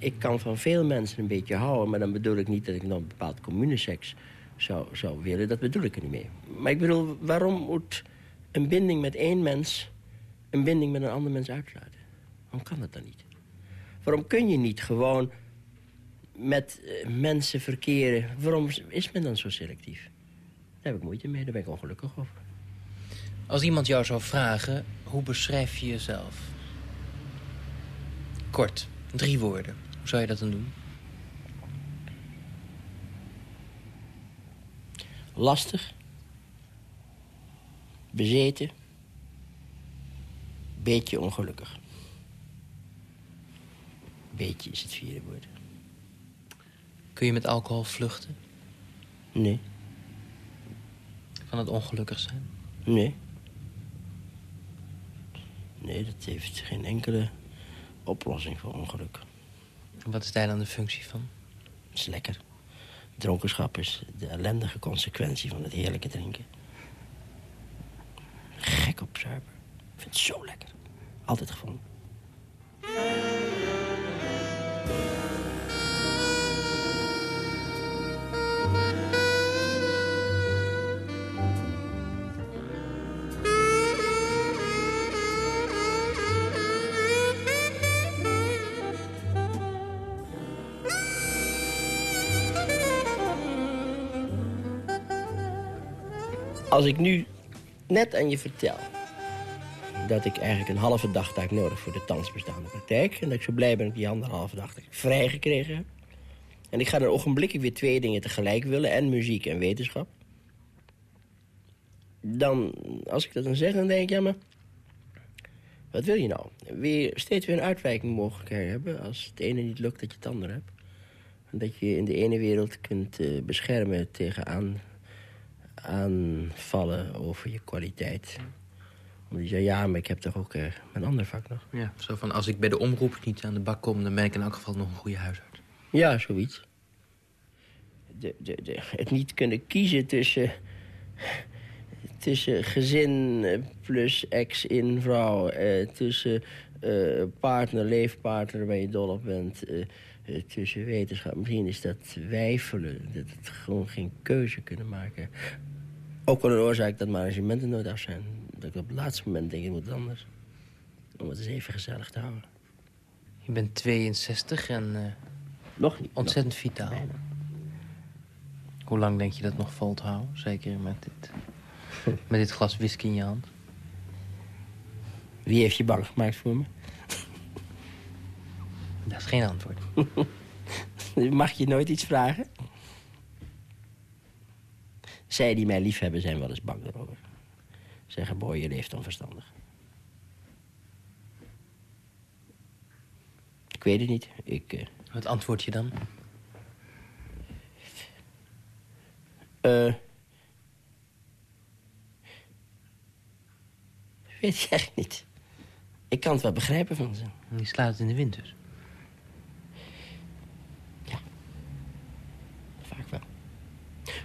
ik kan van veel mensen een beetje houden... maar dan bedoel ik niet dat ik nog een bepaald communeseks zou, zou willen. Dat bedoel ik er niet mee. Maar ik bedoel, waarom moet een binding met één mens... een binding met een ander mens uitsluiten? Waarom kan dat dan niet? Waarom kun je niet gewoon met eh, mensen verkeren? Waarom is men dan zo selectief? Daar heb ik moeite mee, daar ben ik ongelukkig over. Als iemand jou zou vragen, hoe beschrijf je jezelf? Kort, drie woorden. Hoe zou je dat dan doen? lastig, bezeten, beetje ongelukkig. Beetje is het vierde woord. Kun je met alcohol vluchten Nee, van het ongelukkig zijn? nee. Nee, dat heeft geen enkele oplossing voor ongeluk. Wat is daar dan de functie van? Dat is lekker. Dronkenschap is de ellendige consequentie van het heerlijke drinken. Gek op zuipen. Ik vind het zo lekker. Altijd gevonden. Als ik nu net aan je vertel dat ik eigenlijk een halve dagtaak nodig voor de thans bestaande praktijk... en dat ik zo blij ben dat ik die anderhalve dag vrijgekregen heb... en ik ga dan ogenblikkelijk weer twee dingen tegelijk willen... en muziek en wetenschap... dan, als ik dat dan zeg, dan denk ik, ja, maar... wat wil je nou? Weer steeds weer een uitwijkingmogelijkheid hebben... als het ene niet lukt, dat je het andere hebt. En dat je in de ene wereld kunt eh, beschermen tegen aan, aanvallen over je kwaliteit. Omdat je zegt, ja, maar ik heb toch ook eh, mijn ander vak nog. Ja, zo van als ik bij de omroep niet aan de bak kom... dan ben ik in elk geval nog een goede huisarts. Ja, zoiets. De, de, de, het niet kunnen kiezen tussen, tussen gezin eh, plus ex in vrouw... Eh, tussen eh, partner, leefpartner waar je dol op bent... eh, tussen wetenschap. Misschien is dat twijfelen, dat het gewoon geen keuze kunnen maken. Ook wel een oorzaak dat managementen nooit af zijn. Dat ik op het laatste moment denk, ik moet het anders. Om het eens even gezellig te houden. Je bent 62 en eh, Nog niet. ontzettend vitaal. Hoe lang denk je dat nog vol te houden? Zeker met dit, met dit glas whisky in je hand. Wie heeft je bang gemaakt voor me? Dat is geen antwoord. Mag je nooit iets vragen? Zij die mij liefhebben zijn wel eens bang erover. Zeggen, boy, je leeft onverstandig. Ik weet het niet. Ik. Eh, Wat antwoord je dan? Uh... Weet ik echt niet. Ik kan het wel begrijpen van ze. Die slaat het in de winters.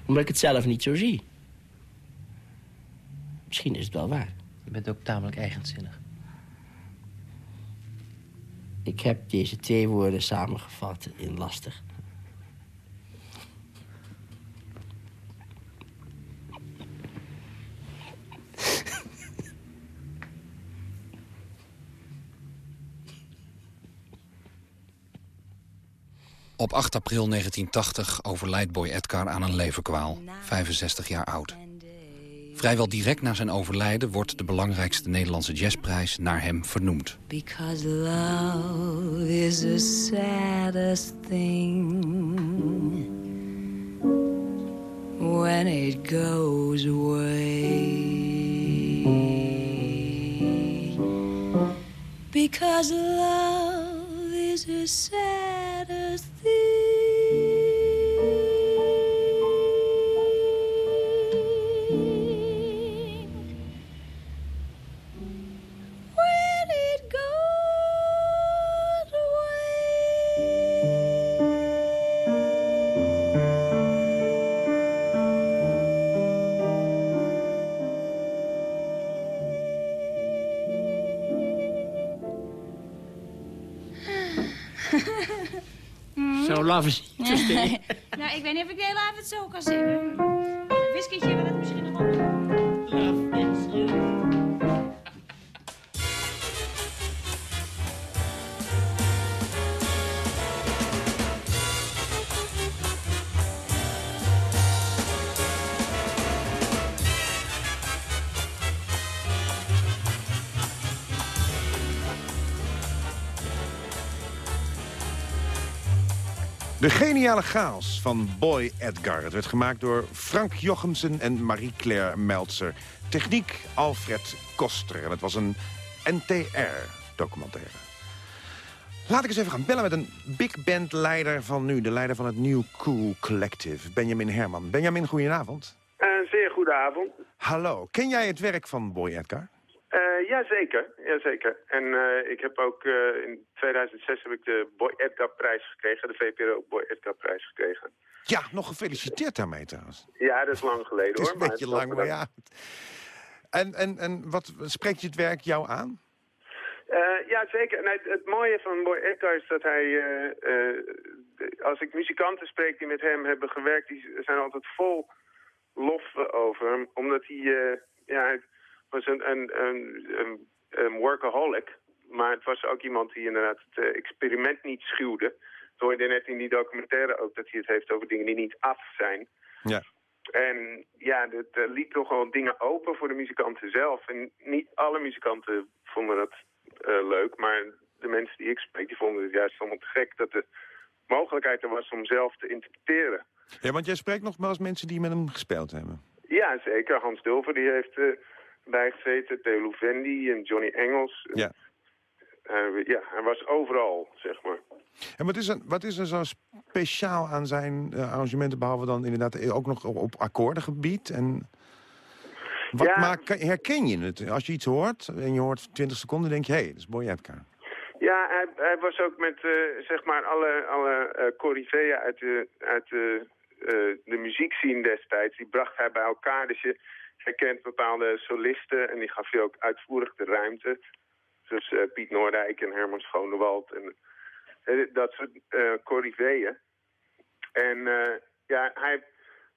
Omdat ik het zelf niet zo zie. Misschien is het wel waar. Je bent ook tamelijk eigenzinnig. Ik heb deze twee woorden samengevat in lastig. Op 8 april 1980 overlijdt Boy Edgar aan een leverkwaal, 65 jaar oud. Vrijwel direct na zijn overlijden wordt de belangrijkste Nederlandse jazzprijs naar hem vernoemd. Because love is the saddest thing when it goes away. Because love is saddest thing Nou, ik weet niet of ik de hele avond zo kan zingen. De geniale chaos van Boy Edgar. Het werd gemaakt door Frank Jochemsen en Marie-Claire Meltzer. Techniek Alfred Koster. En het was een NTR-documentaire. Laat ik eens even gaan bellen met een big band leider van nu. De leider van het New Cool Collective, Benjamin Herman. Benjamin, goedenavond. Een zeer goede avond. Hallo, ken jij het werk van Boy Edgar? Eh jazeker, jazeker. En eh, ik heb ook eh, in 2006 heb ik de Boy Edgar prijs gekregen, de VPRO Boy Edgar prijs gekregen. Ja, nog gefeliciteerd daarmee trouwens. Ja, dat is lang geleden Het is hoor. een beetje maar lang, maar ja. En, en, en wat spreekt je het werk jou aan? Ja, zeker. En het, het mooie van Boy Edgar is dat hij, als ik muzikanten spreek die met hem hebben gewerkt, die zijn altijd vol lof over hem. Omdat hij, ja, hij was een, een, een, een, een workaholic. Maar het was ook iemand die inderdaad het eh, experiment niet schuwde. Dat hoorde je net in die documentaire ook, dat hij het heeft over dingen die niet af zijn. Ja. En ja, dat eh, liet toch wel dingen open voor de muzikanten zelf. En niet alle muzikanten vonden dat eh, leuk, maar de mensen die ik spreek, die vonden het juist allemaal te gek dat de mogelijkheid er was om zelf te interpreteren. Ja, want jij spreekt nog wel eens mensen die met hem gespeeld hebben. Ja, zeker. Hans Dulver die heeft bijgezeten, Theo Louvendi en Johnny Engels. Ja. Eh, ja, hij was overal, zeg maar. En wat is er, wat is er zo speciaal aan zijn eh, arrangementen... behalve dan inderdaad ook nog op, op akkoordengebied? En wat Ja. maakt, herken je het? Als je iets hoort en je hoort 20 seconden... denk je, hé, hey, dat is Boy Edgar. Ja, hij, hij was ook met eh, zeg maar alle, alle coryfeeën uit, de, uit de, de muziekscene destijds. Die bracht hij bij elkaar. Dus je herkent bepaalde solisten en die gaf je ook uitvoerig de ruimte. Zoals eh, Piet Noordijk en Herman Schonewald en eh, dat soort eh coryfeeën. En ja, hij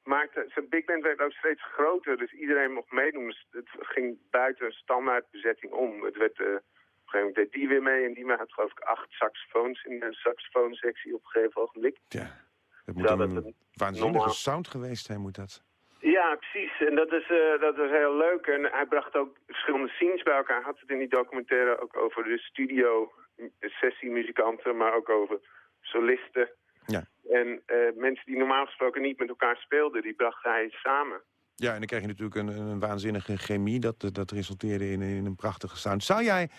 maakte, zijn big band werd ook steeds groter, dus iedereen mocht meedoen. Dus het ging buiten een standaardbezetting om. Het werd... op een gegeven moment deed die weer mee en die had geloof ik acht saxofoons in de saxofoonsectie op een gegeven ogenblik. Dat moet Ja, een het waanzinnige normaal- sound geweest zijn, moet dat. Ja, precies. En dat is, eh, dat is heel leuk. En hij bracht ook verschillende scenes bij elkaar. Hij had het in die documentaire ook over de studio sessiemuzikanten, maar ook over solisten. Ja. En eh, mensen die normaal gesproken niet met elkaar speelden, die bracht hij samen. Ja, en dan krijg je natuurlijk een, een waanzinnige chemie. Dat, dat resulteerde in, in een prachtige sound. Zou jij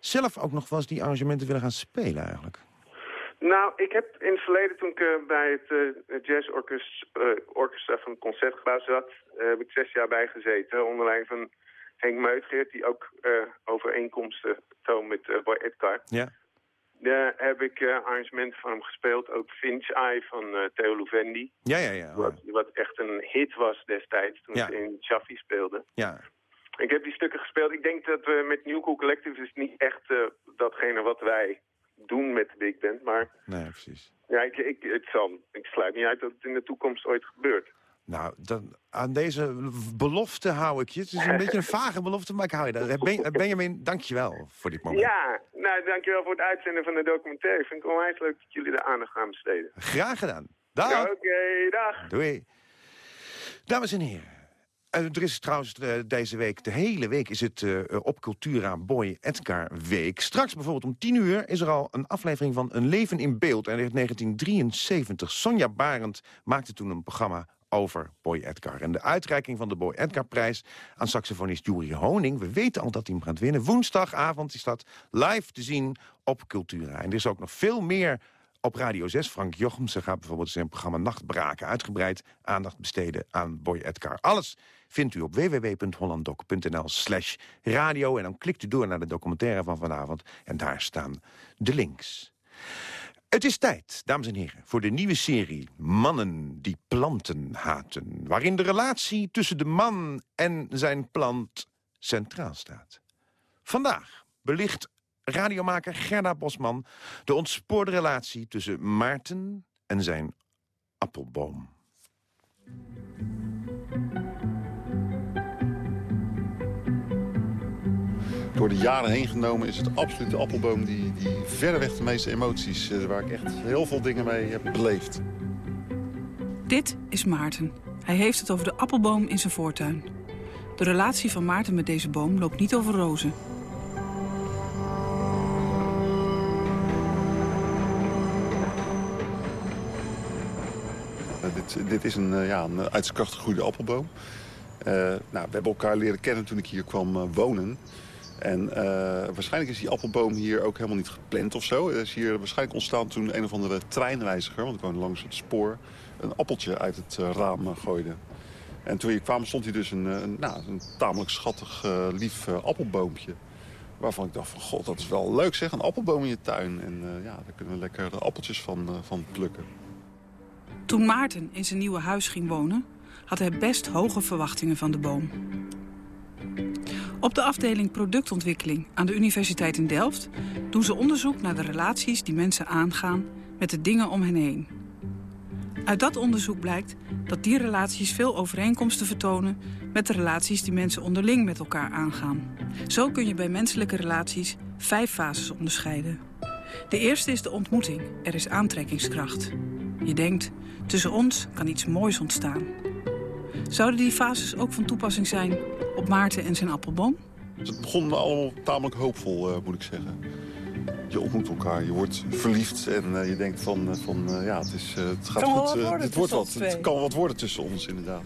zelf ook nog wel eens die arrangementen willen gaan spelen eigenlijk? Nou, ik heb in het verleden, toen ik eh, bij het uh, Jazz Orchestra, eh, Orchestra van Concertgebouw zat, eh, heb ik zes jaar bij gezeten. Onder leiding van Henk Meutgeert, die ook eh, overeenkomsten toont met eh, Boy Edgar. Ja. Daar heb ik eh arrangementen van hem gespeeld. Ook Finch Eye van eh, Theo Louvendi. Ja, ja, ja. Wat, wat echt een hit was destijds toen Ja. ze in Chaffee speelde. Ja. Ik heb die stukken gespeeld. Ik denk dat we met New Cool Collective is niet echt eh, datgene wat wij doen met de big band. Maar Nee, precies. ja, ik, ik, het zal, ik sluit niet uit dat het in de toekomst ooit gebeurt. Nou, dan, aan deze belofte hou ik je. Het is een beetje een vage belofte, maar ik hou je daar. Ben, Benjamin, dank je wel voor dit moment. Ja, nou dankjewel voor het uitzenden van de documentaire. Ik vind het onwijs leuk dat jullie er aandacht aan besteden. Graag gedaan. Dag. Ja, Oké, dag. Doei. Dames en heren. Eh, er is trouwens eh, deze week, de hele week is het eh, op Cultura Boy Edgar Week. Straks bijvoorbeeld om 10 uur is er al een aflevering van Een Leven in Beeld. En in 1973, Sonja Barend maakte toen een programma over Boy Edgar. En de uitreiking van de Boy Edgar-prijs aan saxofonist Juri Honing... we weten al dat hij hem gaat winnen. Woensdagavond is dat live te zien op Cultura. En er is ook nog veel meer op Radio 6. Frank Jochemsen gaat bijvoorbeeld zijn programma Nachtbraken... uitgebreid aandacht besteden aan Boy Edgar. Alles vindt u op www.hollanddoc.nl slash radio. En dan klikt u door naar de documentaire van vanavond. En daar staan de links. Het is tijd, dames en heren, voor de nieuwe serie Mannen die planten haten. Waarin de relatie tussen de man en zijn plant centraal staat. Vandaag belicht radiomaker Gerda Bosman de ontspoorde relatie tussen Maarten en zijn appelboom. Door de jaren heen genomen is het absoluut de appelboom die, die verreweg de meeste emoties... eh, waar ik echt heel veel dingen mee heb beleefd. Dit is Maarten. Hij heeft het over de appelboom in zijn voortuin. De relatie van Maarten met deze boom loopt niet over rozen. Eh, dit, dit is een, eh, ja, een uit zijn kracht gegroeide appelboom. Nou, we hebben elkaar leren kennen toen ik hier kwam wonen. En eh, waarschijnlijk is die appelboom hier ook helemaal niet gepland of zo. Het is hier waarschijnlijk ontstaan toen een of andere treinreiziger... want ik woon langs het spoor, een appeltje uit het eh, raam eh, gooide. En toen je kwam stond hier dus een, nou, een tamelijk schattig, lief appelboompje. Waarvan ik dacht van, god, dat is wel leuk zeg, een appelboom in je tuin. En ja, daar kunnen we lekker de appeltjes van, van plukken. Toen Maarten in zijn nieuwe huis ging wonen, had hij best hoge verwachtingen van de boom. Op de afdeling productontwikkeling aan de Universiteit in Delft doen ze onderzoek naar de relaties die mensen aangaan met de dingen om hen heen. Uit dat onderzoek blijkt dat die relaties veel overeenkomsten vertonen met de relaties die mensen onderling met elkaar aangaan. Zo kun je bij menselijke relaties vijf fases onderscheiden. De eerste is de ontmoeting. Er is aantrekkingskracht. Je denkt, tussen ons kan iets moois ontstaan. Zouden die fases ook van toepassing zijn op Maarten en zijn appelboom? Het begon allemaal tamelijk hoopvol, eh, moet ik zeggen. Je ontmoet elkaar, je wordt verliefd en eh, je denkt van, eh, van eh, ja, het, is, het gaat goed. worden het wordt wat. Het kan wat worden tussen ons, inderdaad.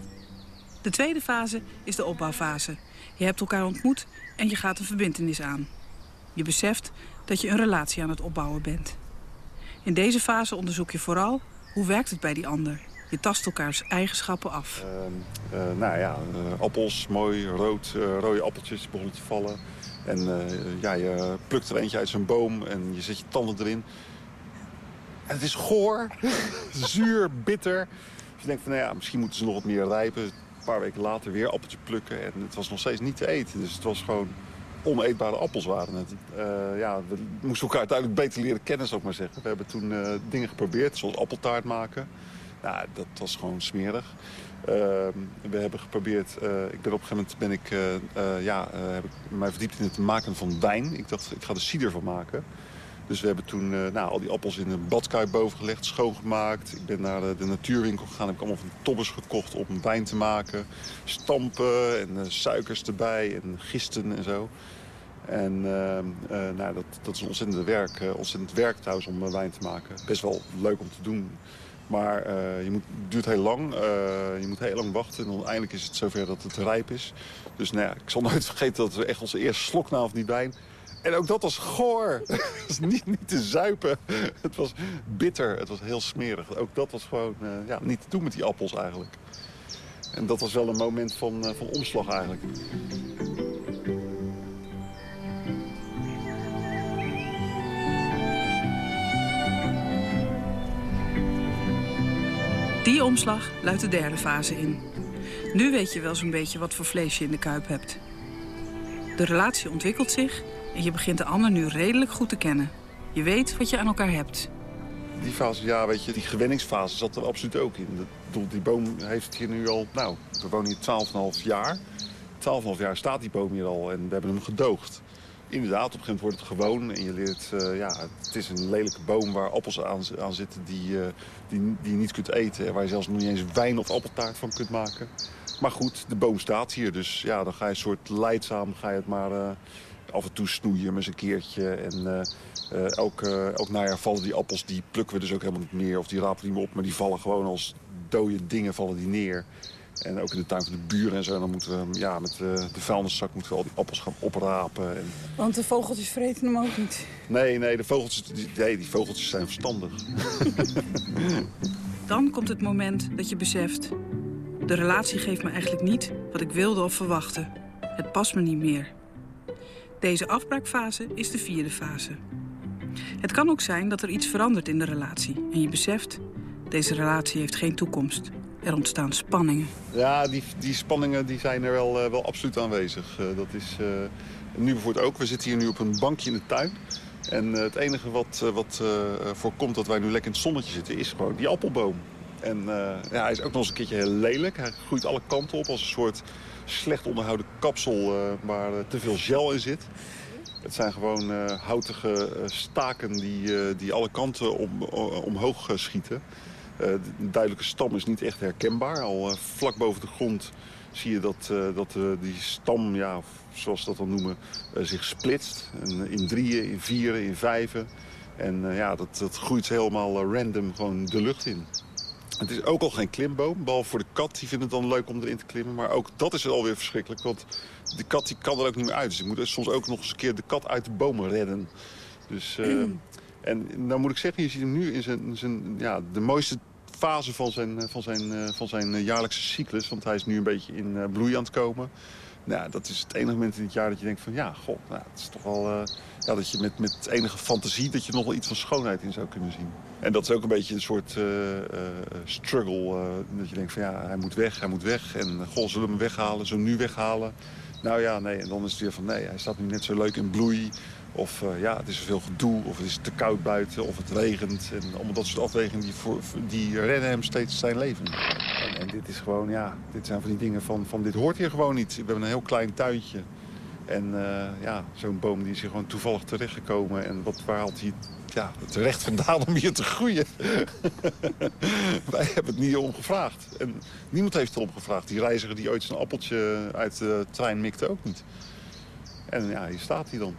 De tweede fase is de opbouwfase. Je hebt elkaar ontmoet en je gaat een verbintenis aan. Je beseft dat je een relatie aan het opbouwen bent. In deze fase onderzoek je vooral hoe werkt het bij die ander. Je tast elkaars eigenschappen af. Eh, nou ja, eh, appels, mooi, rood, eh, rode appeltjes begonnen te vallen. En ja, je plukt er eentje uit zijn boom en je zet je tanden erin. En het is goor, zuur, bitter. Dus je denkt van, nou ja, misschien moeten ze nog wat meer rijpen. Een paar weken later weer appeltje plukken en het was nog steeds niet te eten. Dus het was gewoon oneetbare appels waren het. Ja, we moesten elkaar uiteindelijk beter leren kennen, zou ik maar zeggen. We hebben toen dingen geprobeerd, zoals appeltaart maken. Nou, dat was gewoon smerig. Ehm, we hebben geprobeerd, eh, ik ben op een gegeven moment ben ik, eh, eh, ja, heb ik mij verdiept in het maken van wijn. Ik dacht, ik ga er cider van maken. Dus we hebben toen nou, al die appels in een badkuip boven gelegd, schoongemaakt. Ik ben naar de, natuurwinkel gegaan, heb ik allemaal van tobbers gekocht om wijn te maken. Stampen en suikers erbij en gisten en zo. En ehm, eh, nou, dat, dat is een ontzettend werk, ontzettend werk trouwens om wijn te maken. Best wel leuk om te doen. Maar eh, je moet, het duurt heel lang. Eh, je moet heel lang wachten. En uiteindelijk is het zover dat het rijp is. Dus nou ja, ik zal nooit vergeten dat we echt onze eerste slok namen van die wijn. En ook dat was goor. Het was niet, niet te zuipen. Het was bitter. Het was heel smerig. Ook dat was gewoon eh, ja, niet te doen met die appels eigenlijk. En dat was wel een moment van, van omslag eigenlijk. Die omslag luidt de derde fase in. Nu weet je wel zo'n beetje wat voor vlees je in de kuip hebt. De relatie ontwikkelt zich en je begint de ander nu redelijk goed te kennen. Je weet wat je aan elkaar hebt. Die fase, ja, weet je, die gewenningsfase zat er absoluut ook in. Ik bedoel, die boom heeft hier nu al, nou, we wonen hier 12,5 jaar. 12,5 jaar staat die boom hier al en we hebben hem gedoogd. Inderdaad, op een gegeven moment wordt het gewoon en je leert, eh, ja, het is een lelijke boom waar appels aan, aan zitten die, eh, die, die je niet kunt eten. En waar je zelfs nog niet eens wijn of appeltaart van kunt maken. Maar goed, de boom staat hier, dus ja, dan ga je een soort leidzaam, ga je het maar eh, af en toe snoeien met een keertje. En elk, najaar vallen die appels, die plukken we dus ook helemaal niet meer. Of die rapen niet meer op, maar die vallen gewoon als dode dingen vallen die neer. En ook in de tuin van de buren en zo, dan moeten we ja, met eh, de vuilniszak moeten we al die appels gaan oprapen. En... Want de vogeltjes vreten hem ook niet. Nee, nee, de vogeltjes, die, nee, die vogeltjes zijn verstandig. Dan komt het moment dat je beseft... de relatie geeft me eigenlijk niet wat ik wilde of verwachtte. Het past me niet meer. Deze afbraakfase is de vierde fase. Het kan ook zijn dat er iets verandert in de relatie... en je beseft, deze relatie heeft geen toekomst. Er ontstaan spanningen. Ja, die, die spanningen die zijn er wel, eh, wel absoluut aanwezig. Eh, dat is eh, nu bijvoorbeeld ook. We zitten hier nu op een bankje in de tuin. En het enige wat, wat voorkomt dat wij nu lekker in het zonnetje zitten... is gewoon die appelboom. En ja, hij is ook nog eens een keertje heel lelijk. Hij groeit alle kanten op als een soort slecht onderhouden kapsel... waar te veel gel in zit. Het zijn gewoon houtige staken die, die alle kanten om, omhoog schieten. Eh, de duidelijke stam is niet echt herkenbaar. Al eh, vlak boven de grond zie je dat, eh, dat eh, die stam, ja, zoals ze dat dan noemen, eh, zich splitst. En in drieën, in vieren, in vijven. En eh, ja, dat, dat groeit helemaal eh, random gewoon de lucht in. Het is ook al geen klimboom, behalve voor de kat. Die vindt het dan leuk om erin te klimmen. Maar ook dat is alweer verschrikkelijk, want de kat die kan er ook niet meer uit. Dus ik moet soms ook nog eens een keer de kat uit de bomen redden. Dus, eh, en nou moet ik zeggen, je ziet hem nu in zijn, zijn ja, de mooiste fase van zijn, eh, van, zijn, eh, van zijn eh, jaarlijkse cyclus. Want hij is nu een beetje in bloei aan het komen. Nou, dat is het enige moment in het jaar dat je denkt van ja, god, nou, het is toch wel... ja, dat je met, met enige fantasie dat je nog wel iets van schoonheid in zou kunnen zien. En dat is ook een beetje een soort struggle. dat je denkt van ja, hij moet weg, hij moet weg. En goh, zullen we hem weghalen, zullen we hem nu weghalen? Nou ja, nee. En dan is het weer van nee, hij staat nu net zo leuk in bloei. Of eh, ja, het is veel gedoe, of het is te koud buiten, of het regent. En allemaal dat soort afwegingen die, die redden hem steeds zijn leven. En, en dit is gewoon, ja, dit zijn van die dingen van, van dit hoort hier gewoon niet. We hebben een heel klein tuintje. En eh, ja, zo'n boom die is gewoon toevallig terechtgekomen. En wat, waar haalt hij ja, recht vandaan om hier te groeien? Wij hebben het niet om gevraagd. En niemand heeft erom gevraagd. Die reiziger die ooit zijn appeltje uit de trein mikte ook niet. En ja, hier staat hij dan.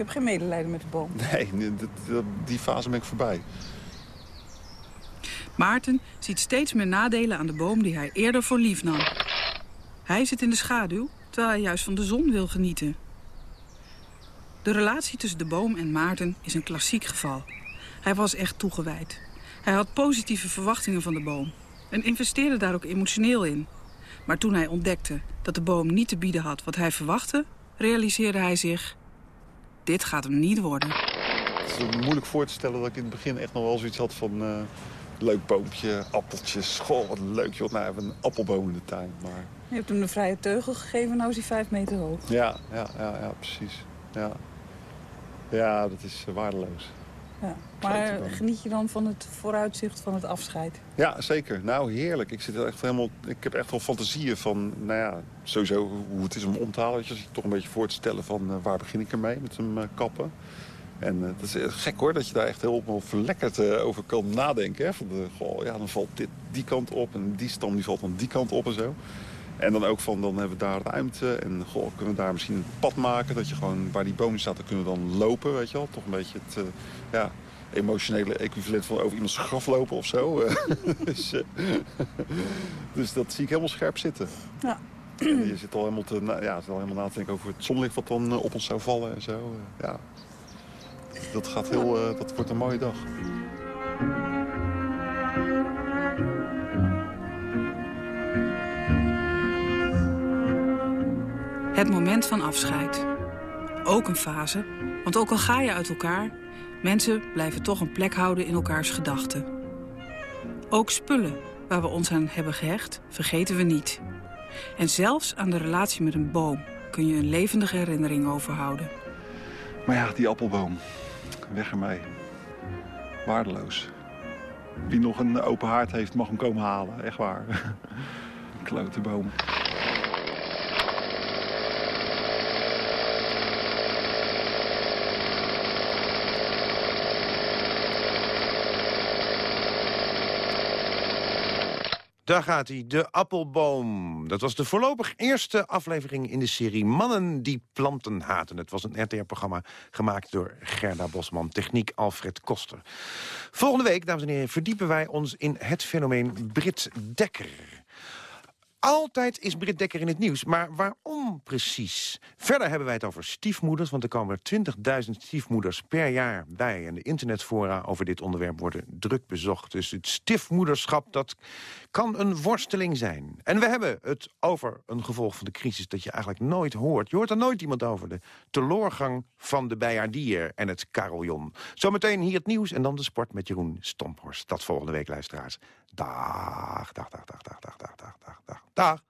Je hebt geen medelijden met de boom. Nee, die fase ben ik voorbij. Maarten ziet steeds meer nadelen aan de boom die hij eerder voor lief nam. Hij zit in de schaduw, terwijl hij juist van de zon wil genieten. De relatie tussen de boom en Maarten is een klassiek geval. Hij was echt toegewijd. Hij had positieve verwachtingen van de boom en investeerde daar ook emotioneel in. Maar toen hij ontdekte dat de boom niet te bieden had wat hij verwachtte, realiseerde hij zich: dit gaat hem niet worden. Het is moeilijk voor te stellen dat ik in het begin echt nog wel zoiets had van... eh, leuk boompje, appeltjes, goh, wat leuk joh. Nou, we hebben een appelboom in de tuin, maar... Je hebt hem een vrije teugel gegeven, nou is hij vijf meter hoog. Ja, ja, ja, ja precies. Ja. ja, dat is eh, waardeloos. Ja. Maar geniet je dan van het vooruitzicht van het afscheid? Ja, zeker. Nou, heerlijk. Ik, zit echt helemaal, ik heb echt wel fantasieën van, nou ja, sowieso hoe het is om om te halen. Je, toch een beetje voor te stellen van eh, waar begin ik ermee met hem eh, kappen. En eh, dat is gek hoor, dat je daar echt helemaal verlekkerd over kan nadenken. Hè? Van de, goh, ja, dan valt dit die kant op en die stam die valt dan die kant op en zo. En dan ook van, dan hebben we daar ruimte en goh, kunnen we daar misschien een pad maken. Dat je gewoon, waar die boom staat, dan kunnen we dan lopen, weet je wel. Toch een beetje het, eh, ja, emotionele equivalent van over iemands graf lopen of zo. dus, eh, dus dat zie ik helemaal scherp zitten. Ja. En je zit al helemaal, te, na- ja, al helemaal na te denken over het zonlicht wat dan eh, op ons zou vallen en zo. ja. Dat, gaat heel, dat wordt een mooie dag. Het moment van afscheid. Ook een fase, want ook al ga je uit elkaar... mensen blijven toch een plek houden in elkaars gedachten. Ook spullen waar we ons aan hebben gehecht, vergeten we niet. En zelfs aan de relatie met een boom kun je een levendige herinnering overhouden. Maar ja, die appelboom. Weg ermee. Waardeloos. Wie nog een open haard heeft, mag hem komen halen. Echt waar. Klote boom. Daar gaat hij, de appelboom. Dat was de voorlopig eerste aflevering in de serie Mannen die planten haten. Het was een RTR-programma gemaakt door Gerda Bosman. Techniek Alfred Koster. Volgende week, dames en heren, verdiepen wij ons in het fenomeen Brit Dekker. Altijd is Britt Dekker in het nieuws, maar waarom precies? Verder hebben wij het over stiefmoeders, want er komen er 20.000 stiefmoeders per jaar bij. En de internetfora over dit onderwerp worden druk bezocht. Dus het stiefmoederschap, dat kan een worsteling zijn. En we hebben het over een gevolg van de crisis dat je eigenlijk nooit hoort. Je hoort er nooit iemand over. De teloorgang van de bijaardier en het carillon. Zometeen hier het nieuws en dan de sport met Jeroen Stomphorst. Dat volgende week, luisteraars. Dag, dag, dag, dag, dag, dag, dag, dag, dag, dag. Dag.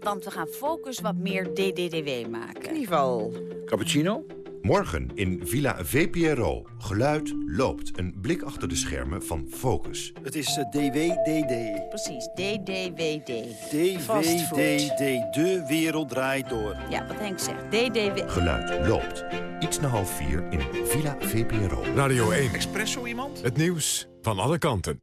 Want we gaan Focus wat meer DDDW maken. Knieval. Cappuccino? Morgen in Villa VPRO. Geluid loopt. Een blik achter de schermen van Focus. Het is eh, DWDD. Precies, DDWD. DWDD. De wereld draait door. Ja, wat Henk zegt. DDW. Geluid loopt. Iets na half vier in Villa VPRO. Radio 1. Espresso iemand? Het nieuws van alle kanten.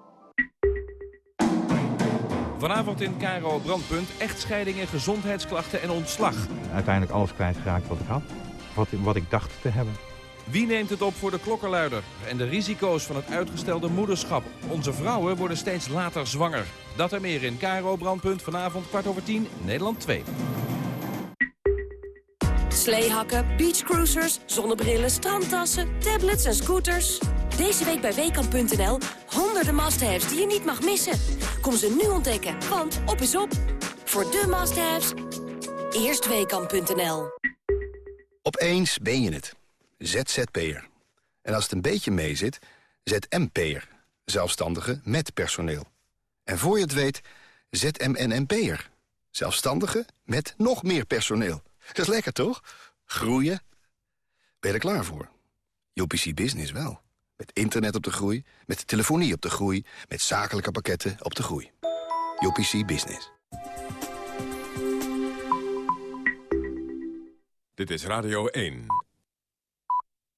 Vanavond in Caro Brandpunt, echtscheidingen, gezondheidsklachten en ontslag. uiteindelijk alles kwijtgeraakt wat ik had. Wat, wat ik dacht te hebben. Wie neemt het op voor de klokkenluider? En de risico's van het uitgestelde moederschap. Onze vrouwen worden steeds later zwanger. Dat en meer in Caro Brandpunt vanavond kwart over tien, Nederland 2. Sleehakken, beachcruisers, zonnebrillen, strandtassen, tablets en scooters. Deze week bij Weekamp.nl honderden must-haves die je niet mag missen. Kom ze nu ontdekken, want op is op. Voor de must-haves, eerst Weekamp.nl. Opeens ben je het. ZZP'er. En als het een beetje meezit, ZMP'er. Zelfstandige met personeel. En voor je het weet, ZMNNP'er. Zelfstandige met nog meer personeel. Dat is lekker, toch? Groeien. Ben je er klaar voor? UPC Business wel. Met internet op de groei, met telefonie op de groei... met zakelijke pakketten op de groei. UPC Business. Dit is Radio 1.